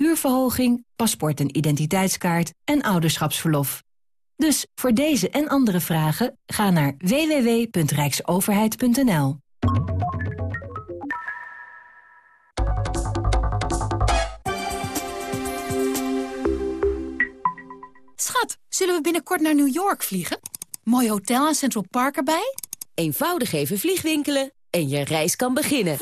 Speaker 49: huurverhoging, paspoort en identiteitskaart en ouderschapsverlof. Dus voor deze en andere vragen ga naar www.rijksoverheid.nl.
Speaker 50: Schat, zullen we binnenkort naar New York vliegen? Mooi hotel aan Central Park erbij?
Speaker 51: Eenvoudig even vliegwinkelen en je reis kan beginnen.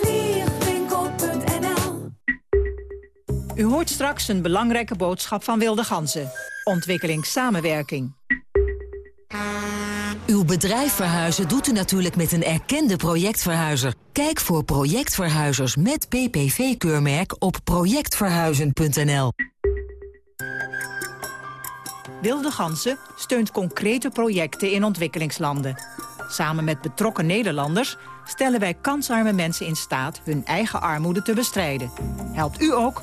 Speaker 43: U hoort straks een belangrijke boodschap van Wilde Ganzen. Ontwikkelingssamenwerking.
Speaker 51: Uw bedrijf verhuizen doet u natuurlijk met een erkende projectverhuizer. Kijk voor projectverhuizers met PPV-keurmerk op projectverhuizen.nl.
Speaker 43: Wilde Gansen steunt concrete projecten in ontwikkelingslanden. Samen met betrokken Nederlanders stellen wij kansarme mensen in staat hun eigen armoede te bestrijden. Helpt u ook?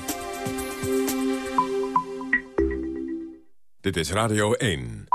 Speaker 1: Dit is Radio 1.